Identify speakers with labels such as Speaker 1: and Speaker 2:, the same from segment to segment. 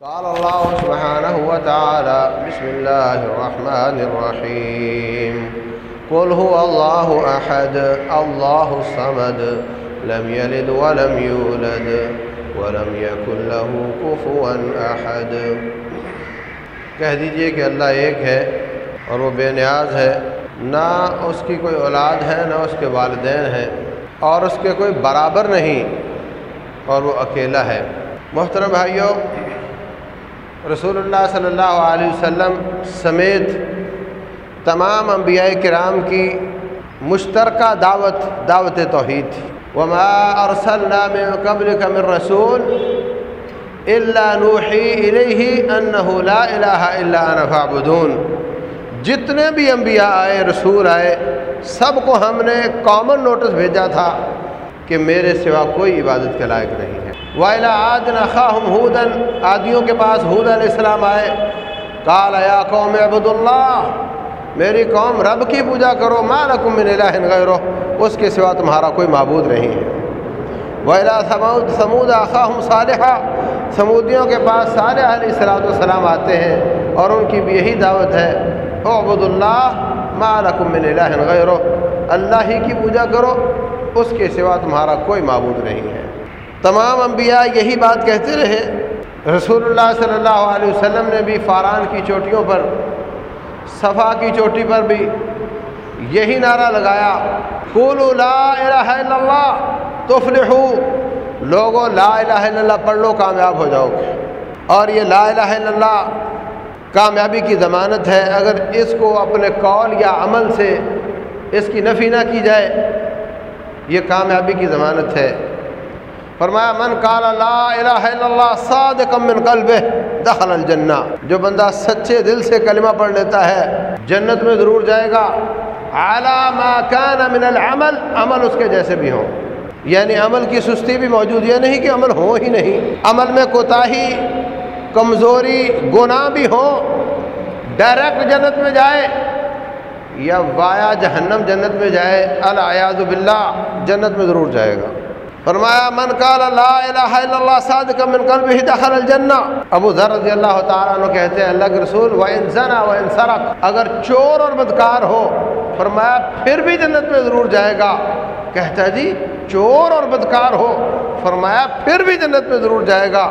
Speaker 1: قال الله سبحانه وتعالى بسم الله الرحمن الرحيم. قل هو الله أحد، الله الصمد، لم يلد ولم يولد، ولم يكن له كفوا أحد. کہہ دیجیے کہ اللہ ایک ہے اور وہ بے نیاز ہے، نہ اس کی کوئی اولاد ہے، نہ اس کے والدین ہیں، اور اس کے کوئی برابر نہیں، اور وہ اکیلا ہے۔ محترم بھائیوں رسول اللہ صلی اللہ علیہ وسلم سمیت تمام انبیاء کرام کی مشترکہ دعوت دعوت توحید تھی وما ارسلنا من قبلك من رسول الا نوحی الیہ انہ لا الہ الا انا فاعبدون جتنے بھی انبیاء آئے رسول آئے سب کو ہم نے کامن نوٹس بھیجا تھا کہ میرے سوا کوئی عبادت کے لائق نہیں وائلا آد نخواہم ہودن آدیوں کے پاس حود علیہ السلام آئے۔ کال یا قوم عبد اللہ۔ میری قوم، رب کی پوجا کرو۔ ما لکم من الہ غیرہ اس کے سوا تمہارا کوئی معبود نہیں ہے۔ ویلا سمود سمود آخاہم صالحہ سمودیوں کے پاس صالح علیہ السلام والسلام آتے ہیں اور ان کی بھی یہی دعوت ہے۔ او عبد اللہ ما لکم من الہ غیرہ اللہ ہی کی پوجا کرو۔ اس کے سوا تمہارا کوئی معبود نہیں ہے۔ تمام انبیاء یہی بات کہتے رہے۔ رسول اللہ صلی اللہ علیہ وسلم نے بھی فاران کی چوٹیوں پر، صفا کی چوٹی پر بھی یہی نعرہ لگایا۔ قولوا لا الہ الا اللہ، تفلحو۔ لوگوں لا الہ الا اللہ، پڑھ لو، کامیاب ہو جاؤ۔ گے اور یہ لا الہ الا اللہ کامیابی کی ضمانت ہے۔ اگر اس کو اپنے قول یا عمل سے اس کی نفی نہ کی جائے، یہ کامیابی کی ضمانت ہے۔ فرمایا، من قال لا الہ الا اللہ صادقا من قلب دخل الجنہ. جو بندہ سچے دل سے کلمہ پڑھ لیتا ہے، جنت میں ضرور جائے گا اعلیٰ ما کان من العمل، عمل اس کے جیسے بھی ہوں۔ یعنی عمل کی سستی بھی موجود، یہ نہیں کہ عمل ہو ہی نہیں۔ عمل میں کوتاہی، کمزوری، گناہ بھی ہوں ڈائریکٹ جنت میں جائے یا وایا جہنم جنت میں جائے الیاز باللہ، جنت میں ضرور جائے گا۔ فرمایا، من قال لا الہ الا اللہ صادقا من قلبه دخل الجنہ. ابو ذر رضی اللہ تعالیٰ عنہ کہتے ہیں، اللہ کے رسول، وَإِن زَنَا وَإِن سَرَقْ. اگر چور اور بدکار ہو، فرمایا، پھر بھی جنت میں ضرور جائے گا۔ کہتا ہے جی چور اور بدکار ہو، فرمایا، پھر بھی جنت میں ضرور جائے گا۔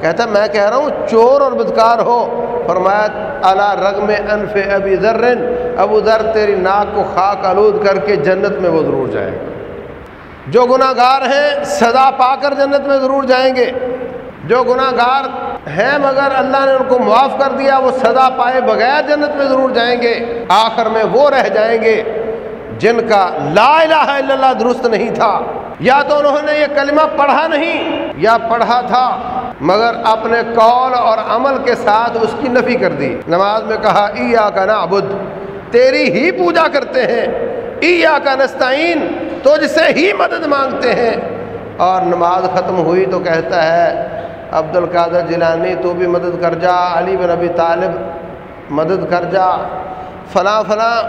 Speaker 1: کہتا میں کہہ رہا ہوں، چور اور بدکار ہو. فرمایا اللہ رغم انف ابی ذر ابو ذر تیری ناک کو خاک آلود کر کے جنت میں وہ ضرور جائے گا. جو گناہ گار ہیں، سزا پا کر جنت میں ضرور جائیں گے۔ جو گناہ گار ہیں، مگر اللہ نے ان کو معاف کر دیا، وہ سزا پائے بغیر جنت میں ضرور جائیں گے۔ آخر میں وہ رہ جائیں گے جن کا لا الہ الا اللہ درست نہیں تھا۔ یا تو انہوں نے یہ کلمہ پڑھا نہیں، یا پڑھا تھا، مگر اپنے قول اور عمل کے ساتھ اس کی نفی کر دی۔ نماز میں کہا ایا کا نعبد تیری ہی پوجا کرتے ہیں۔ ایا کا نستعین تو جسے ہی مدد مانگتے ہیں۔ اور نماز ختم ہوئی تو کہتا ہے عبد القادر جیلانی، تو بھی مدد کر جا، علی بن ابی طالب، مدد کر جا۔ فلاں فلاں،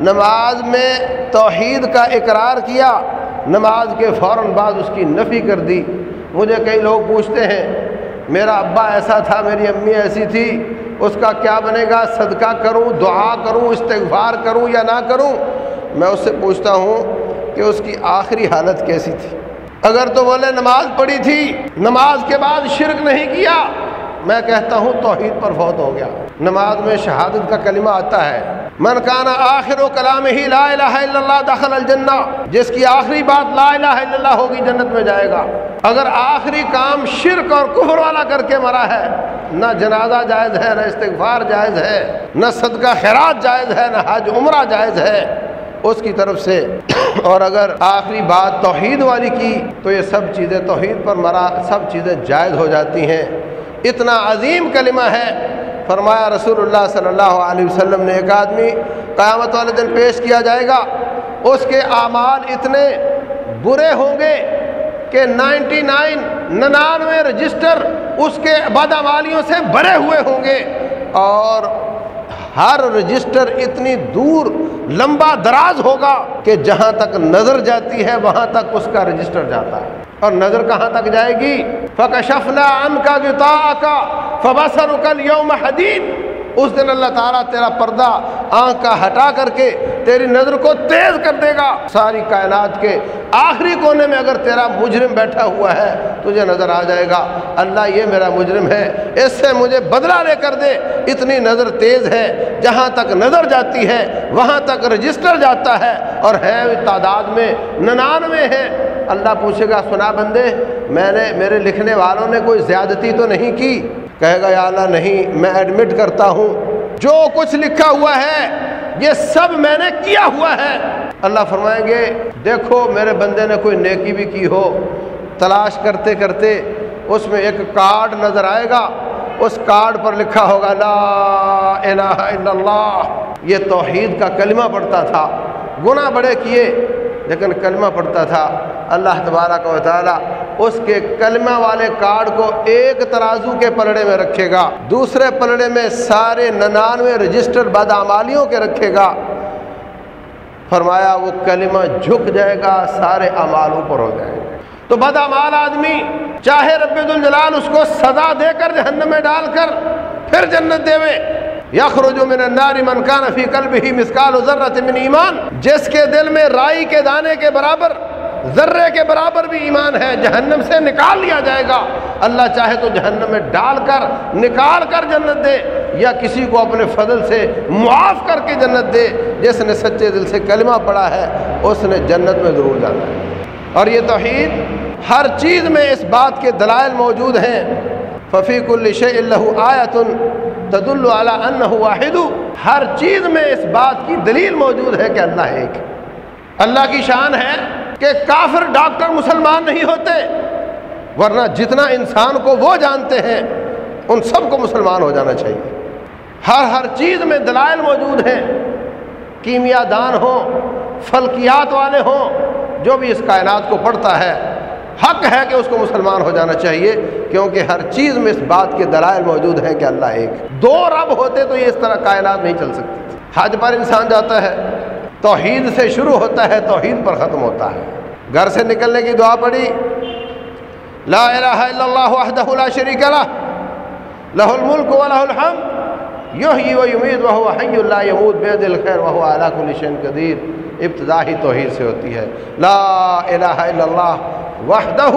Speaker 1: نماز میں توحید کا اقرار کیا، نماز کے فوراً بعد اس کی نفی کر دی۔ مجھے کئی لوگ پوچھتے ہیں، میرا ابا ایسا تھا، میری امی ایسی تھی، اس کا کیا بنے گا؟ صدقہ کروں، دعا کروں، استغفار کروں یا نہ کروں؟ میں اس سے پوچھتا ہوں کہ اس کی آخری حالت کیسی تھی۔ اگر تو بولے نماز پڑھی تھی، نماز کے بعد شرک نہیں کیا، میں کہتا ہوں توحید پر فوت ہو گیا۔ نماز میں شہادت کا کلمہ آتا ہے، من کانا آخر و کلام ہی لا الہ الا اللہ دخل الجنہ جس کی آخری بات لا الہ الا اللہ ہوگی، جنت میں جائے گا۔ اگر آخری کام شرک اور کفر والا کر کے مرا ہے، نہ جنازہ جائز ہے، نہ استغفار جائز ہے، نہ صدقہ خیرات جائز ہے، نہ حج عمرہ جائز ہے۔ اس کی طرف سے اور اگر آخری بات توحید والی کی تو یہ سب چیزیں توحید پر مرا سب چیزیں جائز ہو جاتی ہیں۔ اتنا عظیم کلمہ ہے۔ فرمایا رسول اللہ صلی اللہ علیہ وسلم نے ایک آدمی قیامت والے دن پیش کیا جائے گا۔ اس کے اعمال اتنے برے ہوں گے کہ نائنٹی نائن ننانوے رجسٹر اس کے بدعمالیوں سے بھرے ہوئے ہوں گے۔ اور ہر رجسٹر اتنی دور لمبا دراز ہوگا کہ جہاں تک نظر جاتی ہے وہاں تک اس کا رجسٹر جاتا ہے۔ اور نظر کہاں تک جائے گی؟ فکشفنا ان کا جتا کا فبصر کل یوم حدید اس دن اللہ تعالیٰ تیرا پردہ آنکھ کا ہٹا کر کے تیری نظر کو تیز کر دے گا۔ ساری کائنات کے آخری کونے میں اگر تیرا مجرم بیٹھا ہوا ہے، تجھے نظر آ جائے گا۔ اللہ، یہ میرا مجرم ہے، اس سے مجھے بدلہ لے کر دے۔ اتنی نظر تیز ہے، جہاں تک نظر جاتی ہے، وہاں تک رجسٹر جاتا ہے۔ اور ہے، تعداد میں ننانوے ہے۔ اللہ پوچھے گا، سنا بندے، میں نے، میرے لکھنے والوں نے کوئی زیادتی تو نہیں کی؟ کہے گا، یا اللہ، نہیں، میں ایڈمٹ کرتا ہوں، جو کچھ لکھا ہوا ہے، یہ سب میں نے کیا ہوا ہے. اللہ فرمائیں گے، دیکھو، میرے بندے نے کوئی نیکی بھی کی ہو، تلاش کرتے کرتے اس میں ایک کارڈ نظر آئے گا، اس کارڈ پر لکھا ہوگا، لا الہ الا اللہ. یہ توحید کا کلمہ پڑھتا تھا، گناہ بڑے کیے لیکن کلمہ پڑھتا تھا اللہ تبارہ کا تعالیٰ اس کے کلمہ والے کارڈ کو ایک ترازو کے پلڑے میں رکھے گا، دوسرے پلڑے میں سارے ننانوے رجسٹر بدعمالیوں کے رکھے گا۔ فرمایا، وہ کلمہ جھک جائے گا، سارے اعمال اوپر ہو جائیں گے۔ تو بدعمال آدمی چاہے رب الجلال اس کو سزا دے کر جہنم میں ڈال کر پھر جنت دے یخرج من النار من کان فی قلبه مثقال ذره من ایمان۔ جس کے دل میں رائی کے دانے کے برابر، ذرے کے برابر بھی ایمان ہے، جہنم سے نکال لیا جائے گا۔ اللہ چاہے تو جہنم میں ڈال کر، نکال کر جنت دے، یا کسی کو اپنے فضل سے معاف کر کے جنت دے۔ جس نے سچے دل سے کلمہ پڑا ہے، اس نے جنت میں ضرور جانا ہے۔ اور یہ توحید ہر چیز میں اس بات کے دلائل موجود ہیں۔ ففیق الش اللہ آیتن۔ تد اللہ واحد، ہر چیز میں اس بات کی دلیل موجود ہے کہ اللہ ایک اللہ کی شان ہے کہ کافر ڈاکٹر مسلمان نہیں ہوتے، ورنہ جتنا انسان کو وہ جانتے ہیں، ان سب کو مسلمان ہو جانا چاہیے۔ ہر ہر چیز میں دلائل موجود ہیں۔ کیمیا دان ہوں، فلکیات والے ہوں، جو بھی اس کائنات کو پڑھتا ہے حق ہے کہ اس کو مسلمان ہو جانا چاہیے، کیونکہ ہر چیز میں اس بات کے دلائل موجود ہیں کہ اللہ ایک دو رب ہوتے تو یہ اس طرح کائنات نہیں چل سکتی۔ حج پر انسان جاتا ہے، توحید سے شروع ہوتا ہے، توحید پر ختم ہوتا ہے۔ گھر سے نکلنے کی دعا پڑی لا الہ الا اللہ وحدہ لا شریک لہ لہ الملک و لہ الحمد، یحیی و یمید وہو حی لا یموت بید الخیر وہو علا کل شین قدیر۔ ابتدا ہی توحید سے ہوتی ہے۔ لا الہ الا اللہ وحدہ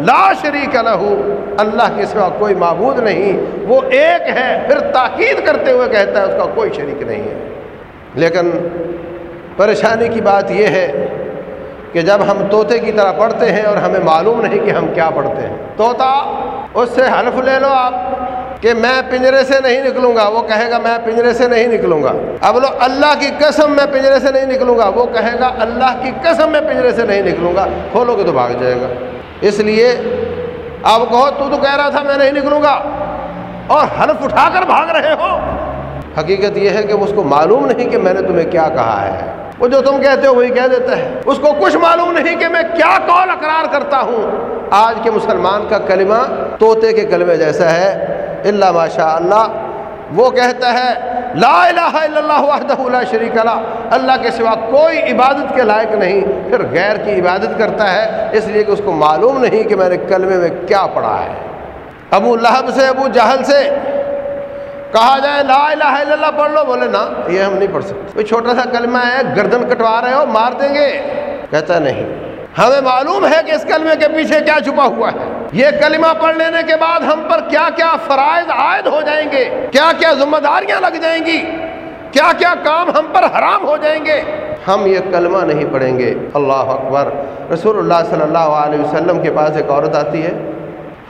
Speaker 1: لا شریک لہ اللہ کے سوا کوئی معبود نہیں۔ وہ ایک ہے، پھر تاکید کرتے ہوئے کہتا ہے، اس کا کوئی شریک نہیں ہے۔ لیکن پریشانی کی بات یہ ہے کہ جب ہم طوطے کی طرح پڑھتے ہیں اور ہمیں معلوم نہیں کہ ہم کیا پڑھتے ہیں۔ طوطا، اس سے حلف لے لو آپ۔ کہ میں پنجرے سے نہیں نکلوں گا، وہ کہے گا میں پنجرے سے نہیں نکلوں گا۔ اب لو اللہ کی قسم میں پنجرے سے نہیں نکلوں گا، وہ کہے گا اللہ کی قسم میں پنجرے سے نہیں نکلوں گا، کھولو گے تو بھاگ جائے گا۔ اس لیے آپ کہو، تو تو کہہ رہا تھا میں نہیں نکلوں گا۔ اور حلف اٹھا کر بھاگ رہے ہو۔ حقیقت یہ ہے کہ اس کو معلوم نہیں کہ میں نے تمہیں کیا کہا ہے۔ وہ جو تم کہتے ہو وہی کہہ دیتا ہے۔ اس کو کچھ معلوم نہیں کہ میں کیا قول اقرار کرتا ہوں۔ آج کے مسلمان کا کلمہ طوطے کے کلمے جیسا ہے۔ اللہ ماشاء اللہ۔ وہ کہتا ہے، لا الہ الا اللہ وحدہ لا شریک اللہ اللہ کے سوا کوئی عبادت کے لائق نہیں۔ پھر غیر کی عبادت کرتا ہے، اس لیے کہ اس کو معلوم نہیں کہ میں نے کلمے میں کیا پڑھا ہے۔ ابو لہب سے، ابو جہل سے کہا جائے، لا الہ الا اللہ پڑھ لو۔ بولے نا یہ ہم نہیں پڑھ سکتے۔ کوئی چھوٹا سا کلمہ ہے، گردن کٹوا رہے ہو، مار دیں گے۔ کہتا نہیں۔ ہمیں معلوم ہے کہ اس کلمے کے پیچھے کیا چھپا ہوا ہے۔ یہ کلمہ پڑھ لینے کے بعد ہم پر کیا کیا فرائض عائد ہو جائیں گے؟ کیا کیا ذمہ داریاں لگ جائیں گی؟ کیا کیا کام ہم پر حرام ہو جائیں گے؟ ہم یہ کلمہ نہیں پڑھیں گے۔ اللہ اکبر۔ رسول اللہ صلی اللہ علیہ وسلم کے پاس ایک عورت آتی ہے۔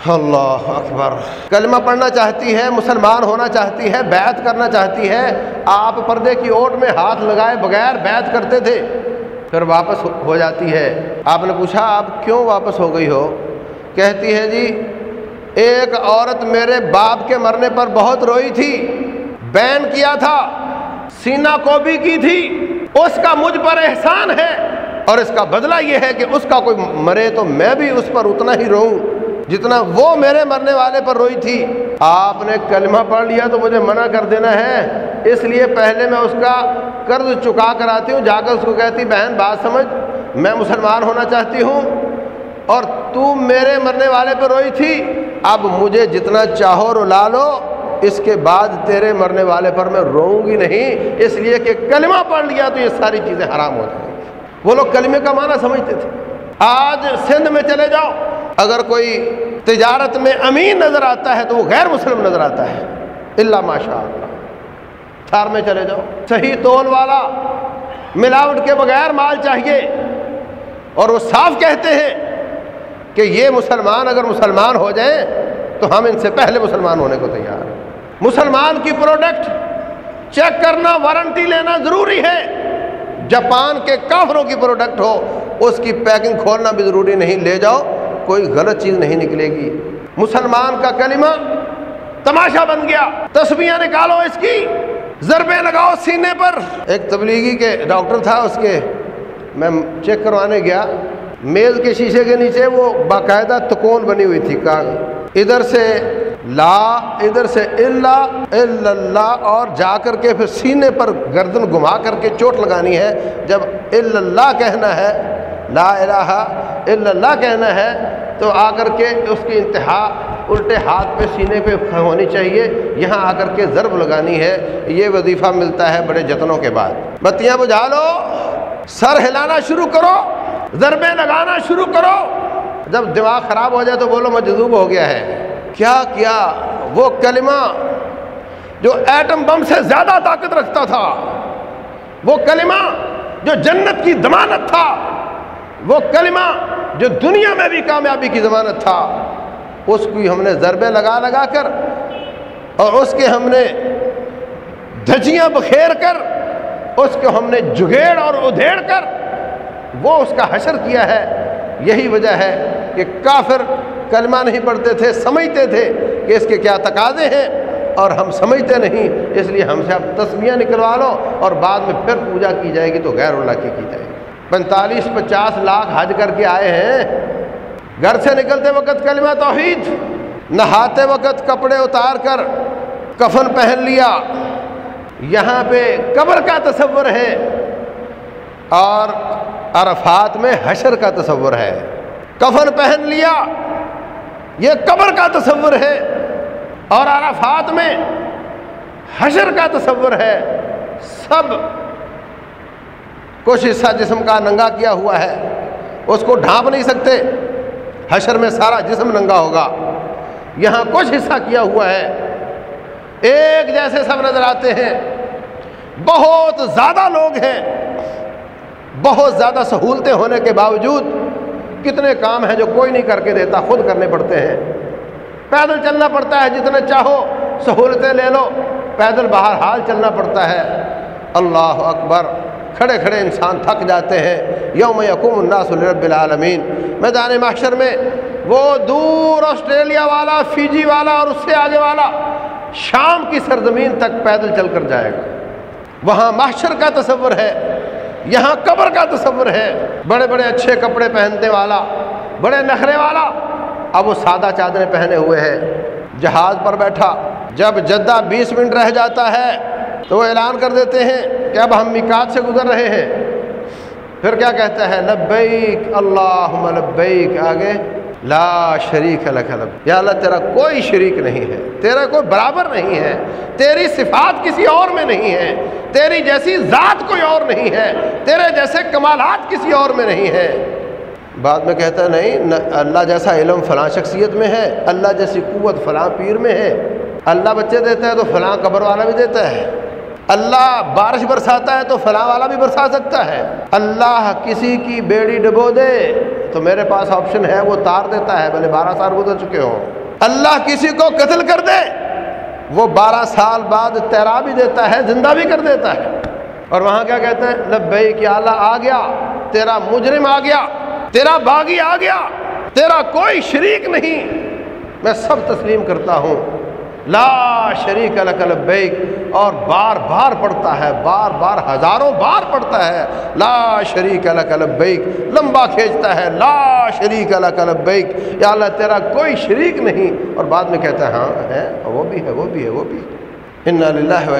Speaker 1: اللہ اکبر۔ کلمہ پڑھنا چاہتی ہے، مسلمان ہونا چاہتی ہے، بیعت کرنا چاہتی ہے۔ آپ پردے کی اوٹ میں ہاتھ لگائے بغیر بیعت کرتے تھے۔ پھر واپس ہو جاتی ہے۔ آپ نے پوچھا، آپ کیوں واپس ہو گئی ہو؟ کہتی ہے جی ایک عورت میرے باپ کے مرنے پر بہت روئی تھی، بین کیا تھا سینا کو بھی کی تھی، اس کا مجھ پر احسان ہے۔ اور اس کا بدلہ یہ ہے کہ اس کا کوئی مرے تو میں بھی اس پر اتنا ہی رہوں جتنا وہ میرے مرنے والے پر روئی تھی۔ آپ نے کلمہ پڑھ لیا تو مجھے منع کر دینا ہے۔ اس لیے پہلے میں اس کا قرض چکا کر آتی ہوں، جا کر اس کو کہتی، بہن، بات سمجھ، میں مسلمان ہونا چاہتی ہوں۔ اور تو میرے مرنے والے پر روئی تھی، اب مجھے جتنا چاہو رلا لو، اس کے بعد تیرے مرنے والے پر میں روؤں گی نہیں۔ اس لیے کہ کلمہ پڑھ لیا تو یہ ساری چیزیں حرام ہو جائیں وہ لوگ کلمے کا معنی سمجھتے تھے۔ آج سندھ میں چلے جاؤ۔ اگر کوئی تجارت میں امین نظر آتا ہے تو وہ غیر مسلم نظر آتا ہے۔ اللہ ماشاء اللہ تھار میں چلے جاؤ۔ صحیح تول والا، ملاوٹ کے بغیر مال چاہیے۔ اور وہ صاف کہتے ہیں کہ یہ مسلمان اگر مسلمان ہو جائیں تو ہم ان سے پہلے مسلمان ہونے کو تیار ہیں۔ مسلمان کی پروڈکٹ چیک کرنا وارنٹی لینا ضروری ہے۔ جاپان کے کافروں کی پروڈکٹ ہو، اس کی پیکنگ کھولنا بھی ضروری نہیں۔ لے جاؤ، کوئی غلط چیز نہیں نکلے گی۔ مسلمان کا کلمہ تماشا بن گیا۔ تصویریں نکالو اس کی۔ ضربے لگاؤ سینے پر۔ ایک تبلیغی کے ڈاکٹر تھا، اس کے میں چیک کروانے گیا۔ میز کے شیشے کے نیچے وہ باقاعدہ تکون بنی ہوئی تھی کا ادھر سے لا، ادھر سے اللہ اللہ، اور جا کر کے پھر سینے پر گردن گھما کر کے چوٹ لگانی ہے۔ جب اللہ کہنا ہے، لا الہ الا اللہ کہنا ہے، تو آ کر کے اس کی انتہا، الٹے ہاتھ پہ سینے پہ ہونی چاہیے۔ یہاں آ کر کے ضرب لگانی ہے۔ یہ وظیفہ ملتا ہے بڑے جتنوں کے بعد۔ بتیاں بجھا لو، سر ہلانا شروع کرو۔ ضربیں لگانا شروع کرو۔ جب دماغ خراب ہو جائے تو بولو مجذوب ہو گیا ہے۔ کیا کیا؟ وہ کلمہ جو ایٹم بم سے زیادہ طاقت رکھتا تھا۔ وہ کلمہ جو جنت کی ضمانت تھا۔ وہ کلمہ جو دنیا میں بھی کامیابی کی ضمانت تھا۔ اس کی ہم نے ضربے لگا لگا کر اور اس کے ہم نے دھجیاں بکھیر کر، اس کو ہم نے جگیڑ اور ادھیڑ کر وہ اس کا حشر کیا ہے؟ یہی وجہ ہے کہ کافر کلمہ نہیں پڑھتے تھے، سمجھتے تھے کہ اس کے کیا تقاضے ہیں اور ہم سمجھتے نہیں، اس لیے ہم سے اب تصویریں نکلوا لو اور بعد میں پھر پوجا کی جائے گی تو غیر اللہ کی کی جائے گی۔ پینتالیس، پچاس لاکھ حج کر کے آئے ہیں۔ گھر سے نکلتے وقت کلمہ توحید، نہاتے وقت کپڑے اتار کر کفن پہن لیا۔ یہاں پہ قبر کا تصور ہے اور عرفات میں حشر کا تصور ہے۔ کفن پہن لیا، یہ قبر کا تصور ہے۔ اور عرفات میں حشر کا تصور ہے۔ سب کچھ حصہ جسم کا ننگا کیا ہوا ہے۔ اس کو ڈھانپ نہیں سکتے۔ حشر میں سارا جسم ننگا ہوگا۔ یہاں کچھ حصہ کیا ہوا ہے۔ ایک جیسے سب نظر آتے ہیں۔ بہت زیادہ لوگ ہیں۔ بہت زیادہ سہولتیں ہونے کے باوجود کتنے کام ہیں جو کوئی نہیں کر کے دیتا، خود کرنے پڑتے ہیں۔ پیدل چلنا پڑتا ہے جتنے چاہو، سہولتیں لے لو، پیدل باہر حال چلنا پڑتا ہے۔ اللہ اکبر، کھڑے کھڑے انسان تھک جاتے ہیں۔ یوم یقوم الناس رب العالمین۔ میدان محشر میں وہ دور آسٹریلیا والا، فیجی والا اور اس سے آگے والا شام کی سرزمین تک پیدل چل کر جائے گا۔ وہاں محشر کا تصور ہے۔ یہاں قبر کا تصور ہے۔ بڑے بڑے اچھے کپڑے پہننے والا، بڑے نخرے والا، اب وہ سادہ چادریں پہنے ہوئے ہیں۔ جہاز پر بیٹھا۔ جب جدہ بیس منٹ رہ جاتا ہے تو وہ اعلان کر دیتے ہیں کہ اب ہم مکات سے گزر رہے ہیں۔ پھر کیا کہتا ہے؟ لبیک اللہ لبیک۔ آگے لا شریک لب یا اللہ، تیرا کوئی شریک نہیں ہے، تیرا کوئی برابر نہیں ہے، تیری صفات کسی اور میں نہیں ہے، تیری جیسی ذات کوئی اور نہیں ہے، تیرے جیسے کمالات کسی اور میں نہیں ہے۔ بعد میں کہتا ہے، نہیں اللہ جیسا علم فلاں شخصیت میں ہے، اللہ جیسی قوت فلاں پیر میں ہے۔ اللہ بچے دیتا ہے تو فلاں قبر والا بھی دیتا ہے۔ اللہ بارش برساتا ہے تو فلاں والا بھی برسا سکتا ہے۔ اللہ کسی کی بیڑی ڈبو دے تو میرے پاس آپشن ہے، وہ تار دیتا ہے، بھلے بارہ سال گزر چکے ہوں۔ اللہ کسی کو قتل کر دے، وہ بارہ سال بعد تیرا بھی دیتا ہے، زندہ بھی کر دیتا ہے۔ اور وہاں کیا کہتے ہیں؟ لبئی کہ اللہ، آ گیا۔ تیرا مجرم آ گیا، تیرا باغی آ گیا، تیرا کوئی شریک نہیں۔ میں سب تسلیم کرتا ہوں۔ لا شریک لبیک، اور بار بار پڑھتا ہے، بار بار ہزاروں بار پڑھتا ہے، لا شریک لبیک، لمبا کھینچتا ہے، لا شریک لبیک، یا اللہ تیرا کوئی شریک نہیں، اور بعد میں کہتا ہے ہاں ہے، وہ بھی ہے، وہ بھی ہے، وہ بھی ان اللہ و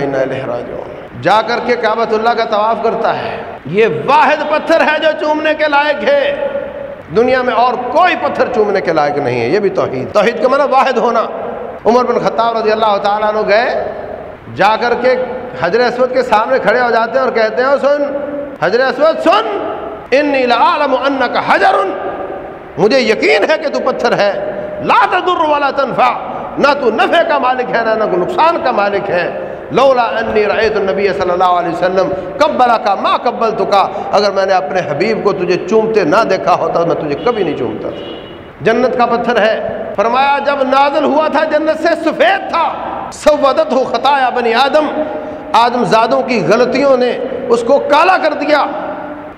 Speaker 1: راجعون۔ جا کر کے کعبۃ اللہ کا طواف کرتا ہے۔ یہ واحد پتھر ہے جو چومنے کے لائق ہے۔ دنیا میں اور کوئی پتھر چومنے کے لائق نہیں ہے، یہ بھی توحید۔ توحید کا معنی واحد ہونا۔ عمر بن خطاب رضی اللہ تعالیٰ عنہ گئے، جا کر کے حضر اسود کے سامنے کھڑے ہو جاتے ہیں اور کہتے ہیں سن حضر اسود، سن، انی لعالم انک حجر مجھے یقین ہے کہ تو پتھر ہے، لا تضر ولا تنفع، نہ تو نفع کا مالک ہے، نہ نہ نقصان کا مالک ہے۔ لولا انی رأیت النبی صلی اللہ علیہ وسلم قبلا کا ما قبل کا اگر میں نے اپنے حبیب کو تجھے چومتے نہ دیکھا ہوتا، میں تجھے کبھی نہیں چومتا تھا۔ جنت کا پتھر ہے۔ فرمایا، جب نازل ہوا تھا جنت سے، سفید تھا۔ سودت ہو خطایا بنی آدم۔ آدم زادوں کی غلطیوں نے اس کو کالا کر دیا۔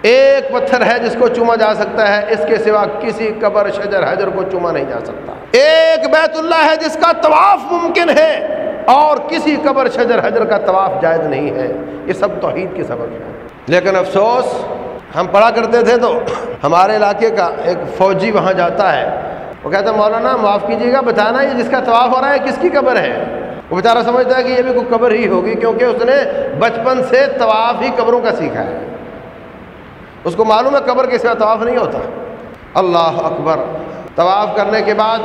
Speaker 1: ایک پتھر ہے جس کو چوما جا سکتا ہے۔ اس کے سوا کسی قبر شجر حجر کو چوما نہیں جا سکتا۔ ایک بیت اللہ ہے جس کا طواف ممکن ہے، اور کسی قبر شجر حجر کا طواف جائز نہیں ہے۔ یہ سب توحید کے سبب ہے۔ لیکن افسوس ہم پڑھا کرتے تھے تو ہمارے علاقے کا ایک فوجی وہاں جاتا ہے۔ وہ کہتا ہے، مولانا، معاف کیجیے گا، بتانا یہ جس کا طواف ہو رہا ہے، کس کی قبر ہے؟ وہ بیچارہ سمجھتا ہے کہ یہ بھی کوئی قبر ہی ہوگی، کیونکہ اس نے بچپن سے طواف ہی قبروں کا سیکھا ہے۔ اس کو معلوم ہے قبر کے سوا طواف نہیں ہوتا۔ اللہ اکبر۔ طواف کرنے کے بعد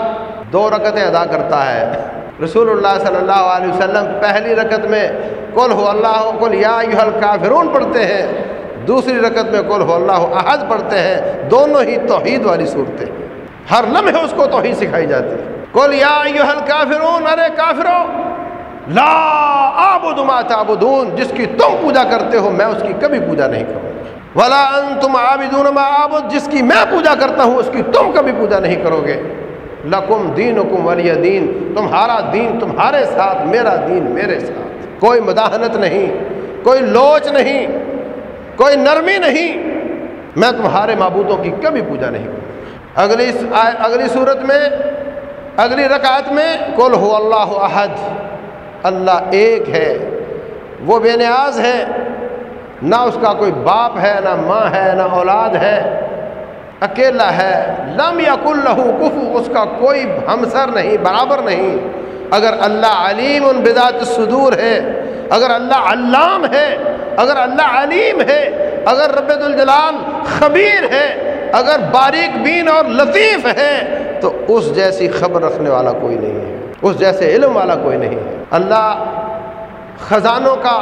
Speaker 1: دو رکتیں ادا کرتا ہے۔ رسول اللہ صلی اللہ علیہ وسلم پہلی رکت میں کل ہو اللہ کل یا الکافرون پڑھتے ہیں۔ دوسری رکت میں کل ہو اللہ احد پڑھتے ہیں، دونوں ہی توحید والی صورتیں ہر لمحے اس کو توحید سکھائی جاتی ہے۔ کل یا الکافرون، ارے کافرو، لا آبد ما تعبدون، جس کی تم پوجا کرتے ہو، میں اس کی کبھی پوجا نہیں کروں ولا انتم عابدون ما عابد جس کی میں پوجا کرتا ہوں، اس کی تم کبھی پوجا نہیں کرو گے۔ لکم دین حکم ولی دین، تمہارا دین تمہارے ساتھ، میرا دین میرے ساتھ۔ کوئی مداحنت نہیں، کوئی لوچ نہیں کوئی نرمی نہیں۔ میں تمہارے معبودوں کی کبھی پوجا نہیں کروں۔ اگلی اگلی صورت میں، اگلی رکعت میں کل ہو اللہ احد۔ اللہ ایک ہے۔ وہ بے نیاز ہے۔ نہ اس کا کوئی باپ ہے، نہ ماں ہے، نہ اولاد ہے۔ اکیلا ہے۔ لم یا کل لہو کفو اس کا کوئی ہمسر نہیں، برابر نہیں۔ اگر اللہ علیم ان بذات صدور ہے اگر اللہ علام ہے، اگر اللہ علیم ہے، اگر رب الجلال خبیر ہے، اگر باریک بین اور لطیف ہے، تو اس جیسی خبر رکھنے والا کوئی نہیں ہے، اس جیسے علم والا کوئی نہیں ہے۔ اللہ خزانوں کا،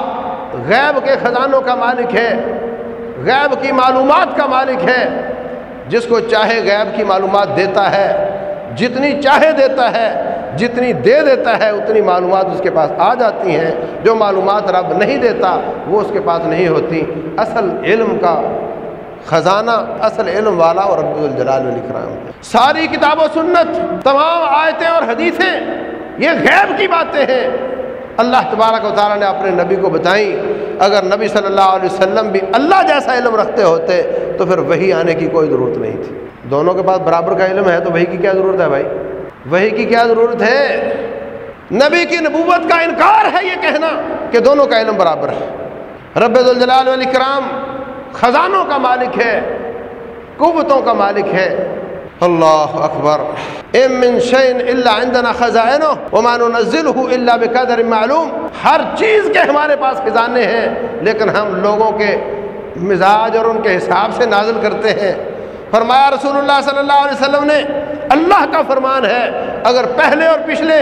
Speaker 1: غیب کے خزانوں کا مالک ہے، غیب کی معلومات کا مالک ہے۔ جس کو چاہے غیب کی معلومات دیتا ہے جتنی چاہے دیتا ہے، جتنی دے دیتا ہے، اتنی معلومات اس کے پاس آ جاتی ہیں۔ جو معلومات رب نہیں دیتا، وہ اس کے پاس نہیں ہوتی۔ اصل علم کا خزانہ، اصل علم والا اور رب الجلال لکھ رہا ساری کتاب و سنت، تمام آیتیں اور حدیثیں، یہ غیب کی باتیں ہیں۔ اللہ تبارک و تعالیٰ نے اپنے نبی کو بتائیں، اگر نبی صلی اللہ علیہ وسلم بھی اللہ جیسا علم رکھتے ہوتے، تو پھر وہی آنے کی کوئی ضرورت نہیں تھی۔ دونوں کے پاس برابر کا علم ہے، تو وہی کی کیا ضرورت ہے بھائی؟ وہی کی کیا ضرورت ہے؟ نبی کی نبوت کا انکار ہے یہ کہنا کہ دونوں کا علم برابر ہے۔ رب الجلال علیہ کرام خزانوں کا مالک ہے، قوتوں کا مالک ہے اللہ اکبر ام من شین الا عندنا خزائنه وما ننزله الا بقدر معلوم ہر چیز کے ہمارے پاس خزانے ہیں لیکن ہم لوگوں کے مزاج اور ان کے حساب سے نازل کرتے ہیں فرمایا رسول اللہ صلی اللہ علیہ وسلم نے اللہ کا فرمان ہے اگر پہلے اور پچھلے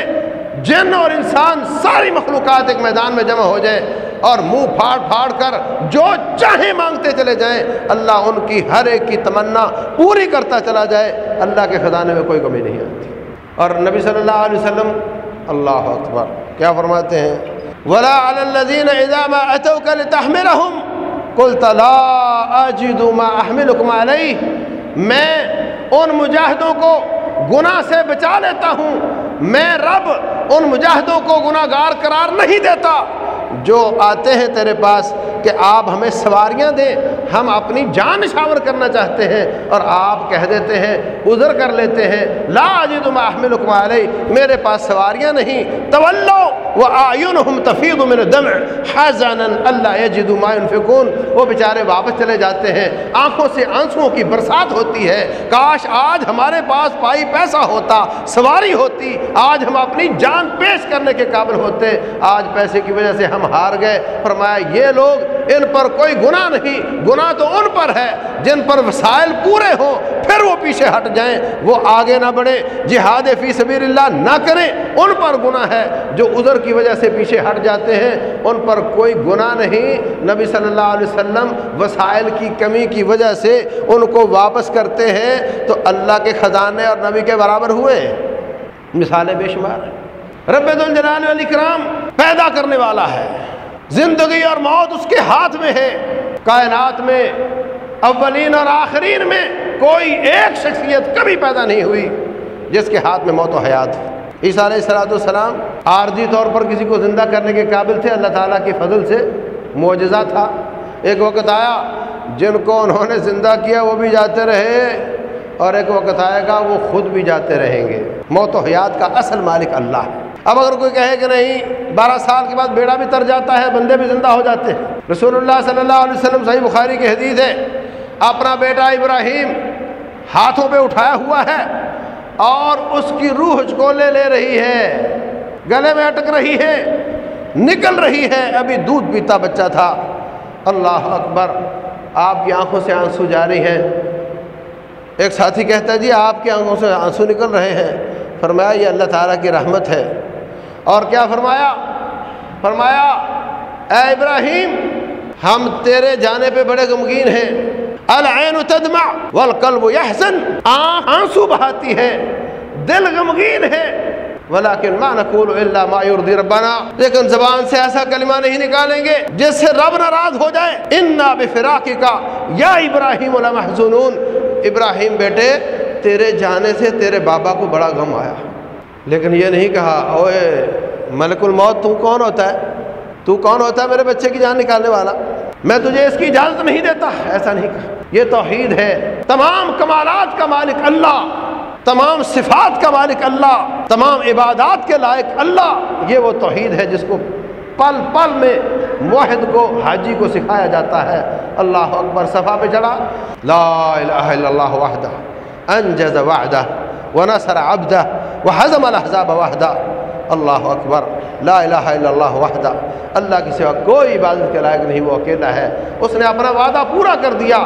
Speaker 1: جن اور انسان ساری مخلوقات ایک میدان میں جمع ہو جائے اور منہ پھاڑ پھاڑ کر جو چاہیں مانگتے چلے جائیں، اللہ ان کی ہر ایک کی تمنا پوری کرتا چلا جائے۔ اللہ کے خزانے میں کوئی کمی نہیں آتی۔ اور نبی صلی اللہ علیہ وسلم، اللہ اکبر، کیا فرماتے ہیں؟ ولا الذين اذا ما اتوك لتحملهم قلت لا اجد ما احملكم عليه۔ میں ان مجاہدوں کو گناہ سے بچا لیتا ہوں۔ میں رب ان مجاہدوں کو گناہ گار قرار نہیں دیتا۔ جو آتے ہیں تیرے پاس کہ آپ ہمیں سواریاں دیں، ہم اپنی جان نشاور کرنا چاہتے ہیں اور آپ کہہ دیتے ہیں ادھر کر لیتے ہیں، لا اجد ما احملکم علی، میرے پاس سواریاں نہیں تولو واعینہم تفیض من الدمع، حزنا الا یجدوا ما ينفقون۔ وہ بیچارے واپس چلے جاتے ہیں، آنکھوں سے آنسوؤں کی برسات ہوتی ہے۔ کاش آج ہمارے پاس پائی پیسہ ہوتا، سواری ہوتی، آج ہم اپنی جان پیش کرنے کے قابل ہوتے۔ آج پیسے کی وجہ سے ہم ہار گئے۔ فرمایا، یہ لوگ ان پر کوئی گناہ نہیں، گناہ تو ان پر ہے جن پر وسائل پورے ہوں، پھر وہ پیچھے ہٹ جائیں، وہ آگے نہ بڑھیں، جہاد فی سبیر اللہ نہ کریں۔ ان پر گناہ ہے جو عذر کی وجہ سے پیچھے ہٹ جاتے ہیں۔ ان پر کوئی گناہ نہیں۔ نبی صلی اللہ علیہ وسلم وسائل کی کمی کی وجہ سے ان کو واپس کرتے ہیں۔ تو اللہ کے خزانے اور نبی کے برابر ہوئے۔ مثالیں بے شمار ہیں۔ رب الجلال والاکرام پیدا کرنے والا ہے۔ زندگی اور موت اس کے ہاتھ میں ہے۔ کائنات میں، اولین اور آخرین میں کوئی ایک شخصیت کبھی پیدا نہیں ہوئی جس کے ہاتھ میں موت و حیات عیسیٰ علیہ السلاۃ والسلام عارضی طور پر کسی کو زندہ کرنے کے قابل تھے۔ اللہ تعالیٰ کے فضل سے معجزہ تھا۔ ایک وقت آیا جن کو انہوں نے زندہ کیا وہ بھی جاتے رہے اور ایک وقت آئے گا وہ خود بھی جاتے رہیں گے۔ موت و حیات کا اصل مالک اللہ ہے۔ اب اگر کوئی کہے کہ نہیں، بارہ سال کے بعد بیڑا بھی تر جاتا ہے، بندے بھی زندہ ہو جاتے ہیں۔ رسول اللہ صلی اللہ علیہ وسلم صحیح بخاری کی حدیث ہے، اپنا بیٹا ابراہیم ہاتھوں پہ اٹھایا ہوا ہے اور اس کی روح چکولے لے رہی ہے، گلے میں اٹک رہی ہے، نکل رہی ہے۔ ابھی دودھ پیتا بچہ تھا۔ اللہ اکبر، آپ کی آنکھوں سے آنسو جاری ہیں۔ ایک ساتھی کہتا ہے جی آپ کی آنکھوں سے آنسو نکل رہے ہیں۔ فرمایا، یہ اللہ تعالیٰ کی رحمت ہے۔ اور کیا فرمایا؟ فرمایا، اے ابراہیم، ہم تیرے جانے پہ بڑے غمگین ہیں۔ العین تدمع والقلب یحزن، آنکھ آنسو بہاتی ہے، دل غمگین ہے۔ ولیکن ما نقول الا ما يرضي ربنا۔ لیکن زبان سے ایسا کلمہ نہیں نکالیں گے جس سے رب ناراض ہو جائے۔ انا بفراقک، یا ابراہیم لمحزونون ابراہیم بیٹے، تیرے جانے سے تیرے بابا کو بڑا غم آیا۔ لیکن یہ نہیں کہا اوے ملک الموت، تو کون ہوتا ہے؟ تو کون ہوتا ہے میرے بچے کی جان نکالنے والا؟ میں تجھے اس کی اجازت نہیں دیتا، ایسا نہیں کہا۔ یہ توحید ہے۔ تمام کمالات کا مالک اللہ، تمام صفات کا مالک اللہ، تمام عبادات کے لائق اللہ، یہ وہ توحید ہے جس کو پل پل میں معاہد کو، حاجی کو سکھایا جاتا ہے۔ اللہ اکبر صفا پہ چڑھا لا الہ الا اللہ وحدہ، انجز وعدہ، ونصر عبدہ۔ وہ حضم الحضاب وحدہ اللہ اکبر. لا الہ الا اللہ وحدہ اللہ کی سوا کوئی عبادت کے لائق نہیں، وہ اکیلا ہے. اس نے اپنا وعدہ پورا کر دیا.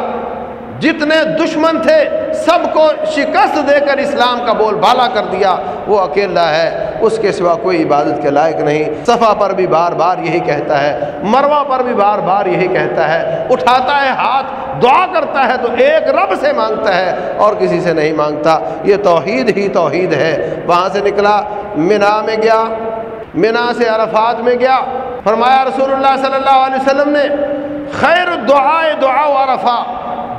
Speaker 1: جتنے دشمن تھے، سب کو شکست دے کر اسلام کا بول بالا کر دیا۔ وہ اکیلا ہے، اس کے سوا کوئی عبادت کے لائق نہیں۔ صفا پر بھی بار بار یہی کہتا ہے مروا پر بھی بار بار یہی کہتا ہے۔ اٹھاتا ہے ہاتھ، دعا کرتا ہے تو ایک رب سے مانگتا ہے، اور کسی سے نہیں مانگتا۔ یہ توحید ہی توحید ہے۔ وہاں سے نکلا منا میں گیا۔ منا سے عرفات میں گیا۔ فرمایا رسول اللہ صلی اللہ علیہ وسلم نے، خیر دعائے دعا و عرفہ۔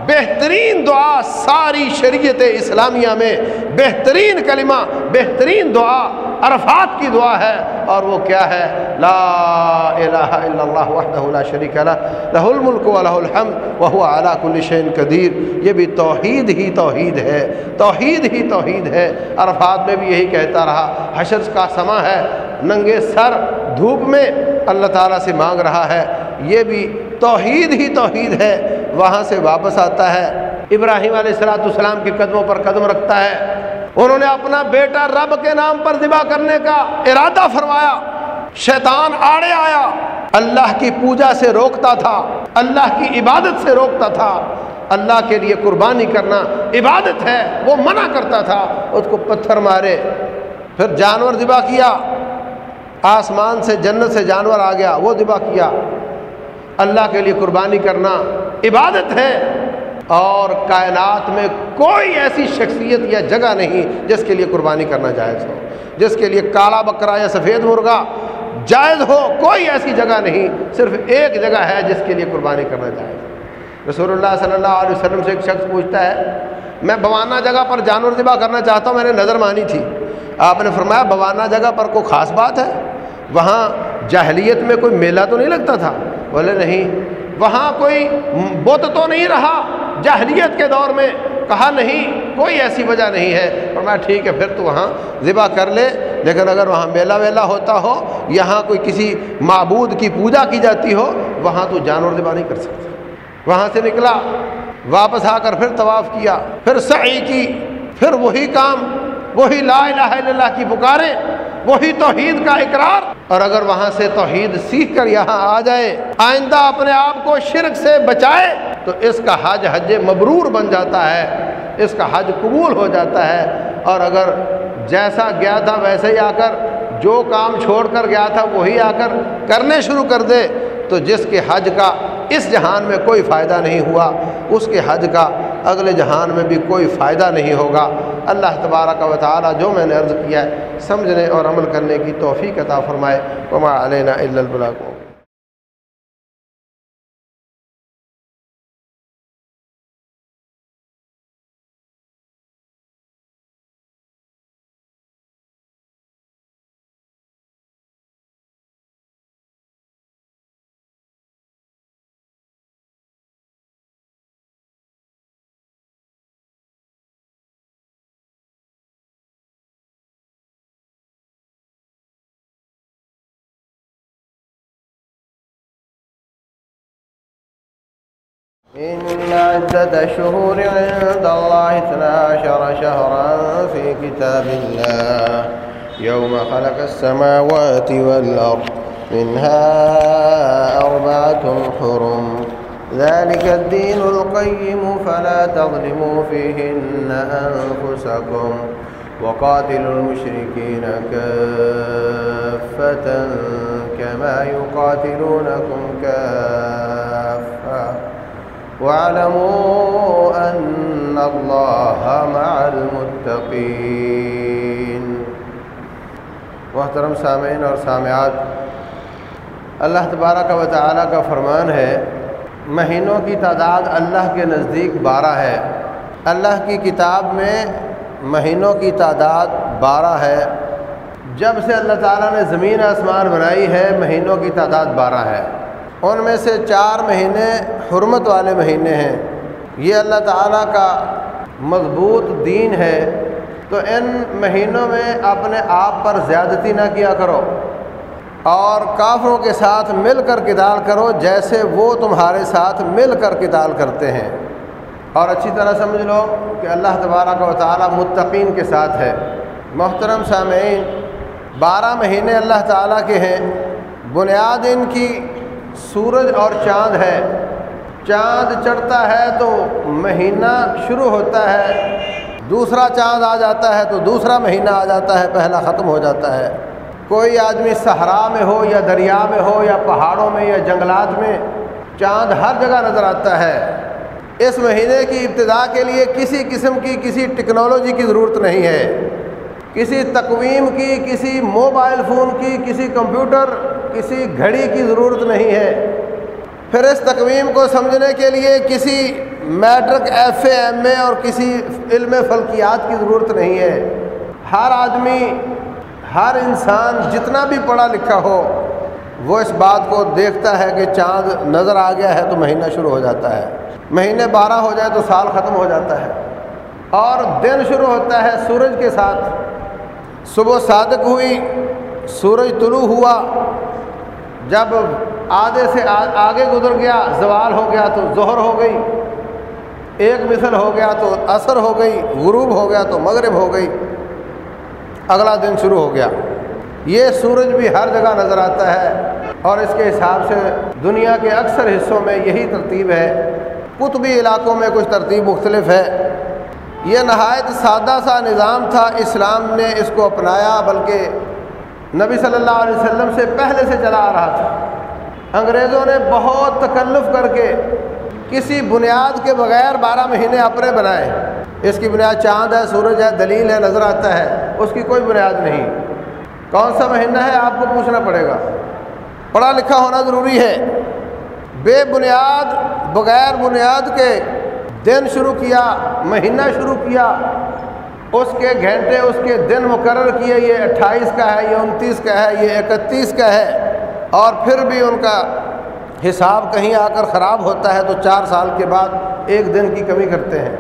Speaker 1: بہترین دعا ساری شریعت اسلامیہ میں، بہترین کلمہ، بہترین دعا، عرفات کی دعا ہے۔ اور وہ کیا ہے؟ لا الہ الا اللہ وحدہ لا شریک لہ لہ الملک و لہ الحمد وهو علی کل شیء قدیر۔ یہ بھی توحید ہی توحید ہے، توحید ہی توحید ہے۔ عرفات میں بھی یہی کہتا رہا، حشر کا سما ہے، ننگے سر دھوپ میں اللہ تعالیٰ سے مانگ رہا ہے۔ یہ بھی توحید ہی توحید ہے۔ وہاں سے واپس آتا ہے۔ ابراہیم علیہ السلاۃ السلام کے قدموں پر قدم رکھتا ہے۔ انہوں نے اپنا بیٹا رب کے نام پر ذبح کرنے کا ارادہ فرمایا۔ شیطان آڑے آیا۔ اللہ کی پوجا سے روکتا تھا۔ اللہ کی عبادت سے روکتا تھا۔ اللہ کے لیے قربانی کرنا عبادت ہے۔ وہ منع کرتا تھا۔ اس کو پتھر مارے۔ پھر جانور ذبح کیا۔ آسمان سے جنت سے جانور آ گیا۔ وہ ذبح کیا۔ اللہ کے لیے قربانی کرنا۔ عبادت ہے اور کائنات میں کوئی ایسی شخصیت یا جگہ نہیں جس کے لیے قربانی کرنا جائز ہو، جس کے لیے کالا بکرا یا سفید مرغا جائز ہو، کوئی ایسی جگہ نہیں، صرف ایک جگہ ہے جس کے لیے قربانی کرنا جائز رسول اللہ صلی اللہ علیہ وسلم سے ایک شخص پوچھتا ہے، میں بوانا جگہ پر جانور ذبح کرنا چاہتا ہوں، میں نے نظر مانی تھی۔ آپ نے فرمایا، بوانا جگہ پر کوئی خاص بات ہے؟ وہاں جاہلیت میں کوئی میلہ تو نہیں لگتا تھا؟ بولے، نہیں وہاں کوئی بت تو نہیں رہا۔ جاہلیت کے دور میں کہا نہیں، کوئی ایسی وجہ نہیں ہے۔ اور میں ٹھیک ہے، پھر تو وہاں ذبح کر لے۔ لیکن اگر وہاں میلہ ویلا ہوتا ہو، یہاں کوئی کسی معبود کی پوجا کی جاتی ہو، وہاں تو جانور ذبح نہیں کر سکتا۔ وہاں سے نکلا، واپس آ کر پھر طواف کیا، پھر سعی کی، پھر وہی کام، وہی لا الہ الا اللہ کی پکاریں۔ وہی توحید کا اقرار۔ اور اگر وہاں سے توحید سیکھ کر یہاں آ جائے، آئندہ اپنے آپ کو شرک سے بچائے، تو اس کا حج حج مبرور بن جاتا ہے، اس کا حج قبول ہو جاتا ہے۔ اور اگر جیسا گیا تھا ویسے ہی آ کر، جو کام چھوڑ کر گیا تھا وہی آ کر کرنے شروع کر دے، تو جس کے حج کا اس جہان میں کوئی فائدہ نہیں ہوا، اس کے حج کا اگلے جہان میں بھی کوئی فائدہ نہیں ہوگا۔ اللہ تبارہ کا تعالی جو میں نے عرض کیا ہے، سمجھنے اور عمل کرنے کی توفیق عطا فرمائے۔ وما علینا البلاک إن عدة الشهور عند الله اثنا عشر شهرا في كتاب الله. يوم خلق السماوات والأرض، منها أربعة حرم. ذلك الدين القيم، فلا تظلموا فيهن أنفسكم. وقاتلوا المشركين كافة كما يقاتلونكم كافة. واعلموا أن الله مع المتقين. محترم سامعین اور سامعات، اللہ تبارہ کا تعالیٰ کا فرمان ہے، مہینوں کی تعداد اللہ کے نزدیک بارہ ہے۔ اللہ کی کتاب میں مہینوں کی تعداد بارہ ہے۔ جب سے اللہ تعالیٰ نے زمین آسمان بنائی ہے، مہینوں کی تعداد بارہ ہے۔ ان میں سے چار مہینے حرمت والے مہینے ہیں۔ یہ اللہ تعالیٰ کا مضبوط دین ہے۔ تو ان مہینوں میں اپنے آپ پر زیادتی نہ کیا کرو اور کافروں کے ساتھ مل کر کتال کرو جیسے وہ تمہارے ساتھ مل کر کتال کرتے ہیں۔ اور اچھی طرح سمجھ لو کہ اللہ تبارہ کا تعالیٰ متقین کے ساتھ ہے۔ محترم سامعین، بارہ مہینے اللہ تعالیٰ کے ہیں۔ بنیاد ان کی سورج اور چاند ہے۔ چاند چڑھتا ہے تو مہینہ شروع ہوتا ہے۔ دوسرا چاند آ جاتا ہے تو دوسرا مہینہ آ جاتا ہے، پہلا ختم ہو جاتا ہے۔ کوئی آدمی صحرا میں ہو یا دریا میں ہو یا پہاڑوں میں یا جنگلات میں، چاند ہر جگہ نظر آتا ہے۔ اس مہینے کی ابتدا کے لیے کسی قسم کی، کسی ٹیکنالوجی کی ضرورت نہیں ہے۔ کسی تقویم کی، کسی موبائل فون کی، کسی کمپیوٹر کسی گھڑی کی ضرورت نہیں ہے۔ پھر اس تقویم کو سمجھنے کے لیے کسی matric F A M A اور کسی علم فلکیات کی ضرورت نہیں ہے۔ ہر آدمی، ہر انسان جتنا بھی پڑھا لکھا ہو، وہ اس بات کو دیکھتا ہے کہ چاند نظر آ گیا ہے تو مہینہ شروع ہو جاتا ہے۔ مہینے بارہ ہو جائے تو سال ختم ہو جاتا ہے۔ اور دن شروع ہوتا ہے سورج کے ساتھ۔ صبح صادق ہوئی، سورج طلوع ہوا جب آدھے سے آگے گزر گیا، زوال ہو گیا تو ظہر ہو گئی، ایک مثل ہو گیا تو اثر ہو گئی، غروب ہو گیا تو مغرب ہو گئی، اگلا دن شروع ہو گیا۔ یہ سورج بھی ہر جگہ نظر آتا ہے اور اس کے حساب سے دنیا کے اکثر حصوں میں یہی ترتیب ہے۔ قطبی علاقوں میں کچھ ترتیب مختلف ہے۔ یہ نہایت سادہ سا نظام تھا، اسلام نے اس کو اپنایا، بلکہ نبی صلی اللہ علیہ وسلم سے پہلے سے چلا آ رہا تھا۔ انگریزوں نے بہت تکلف کر کے کسی بنیاد کے بغیر بارہ مہینے اپنے بنائے۔ اس کی بنیاد چاند ہے، سورج ہے، دلیل ہے، نظر آتا ہے، اس کی کوئی بنیاد نہیں۔ کون سا مہینہ ہے؟ آپ کو پوچھنا پڑے گا۔ پڑھا لکھا ہونا ضروری ہے۔ بے بنیاد، بغیر بنیاد کے دن شروع کیا، مہینہ شروع کیا اس کے گھنٹے اس کے دن مقرر کیے، یہ اٹھائیس کا ہے، یہ انتیس کا ہے، یہ اکتیس کا ہے، اور پھر بھی ان کا حساب کہیں آ کر خراب ہوتا ہے تو چار سال کے بعد ایک دن کی کمی کرتے ہیں۔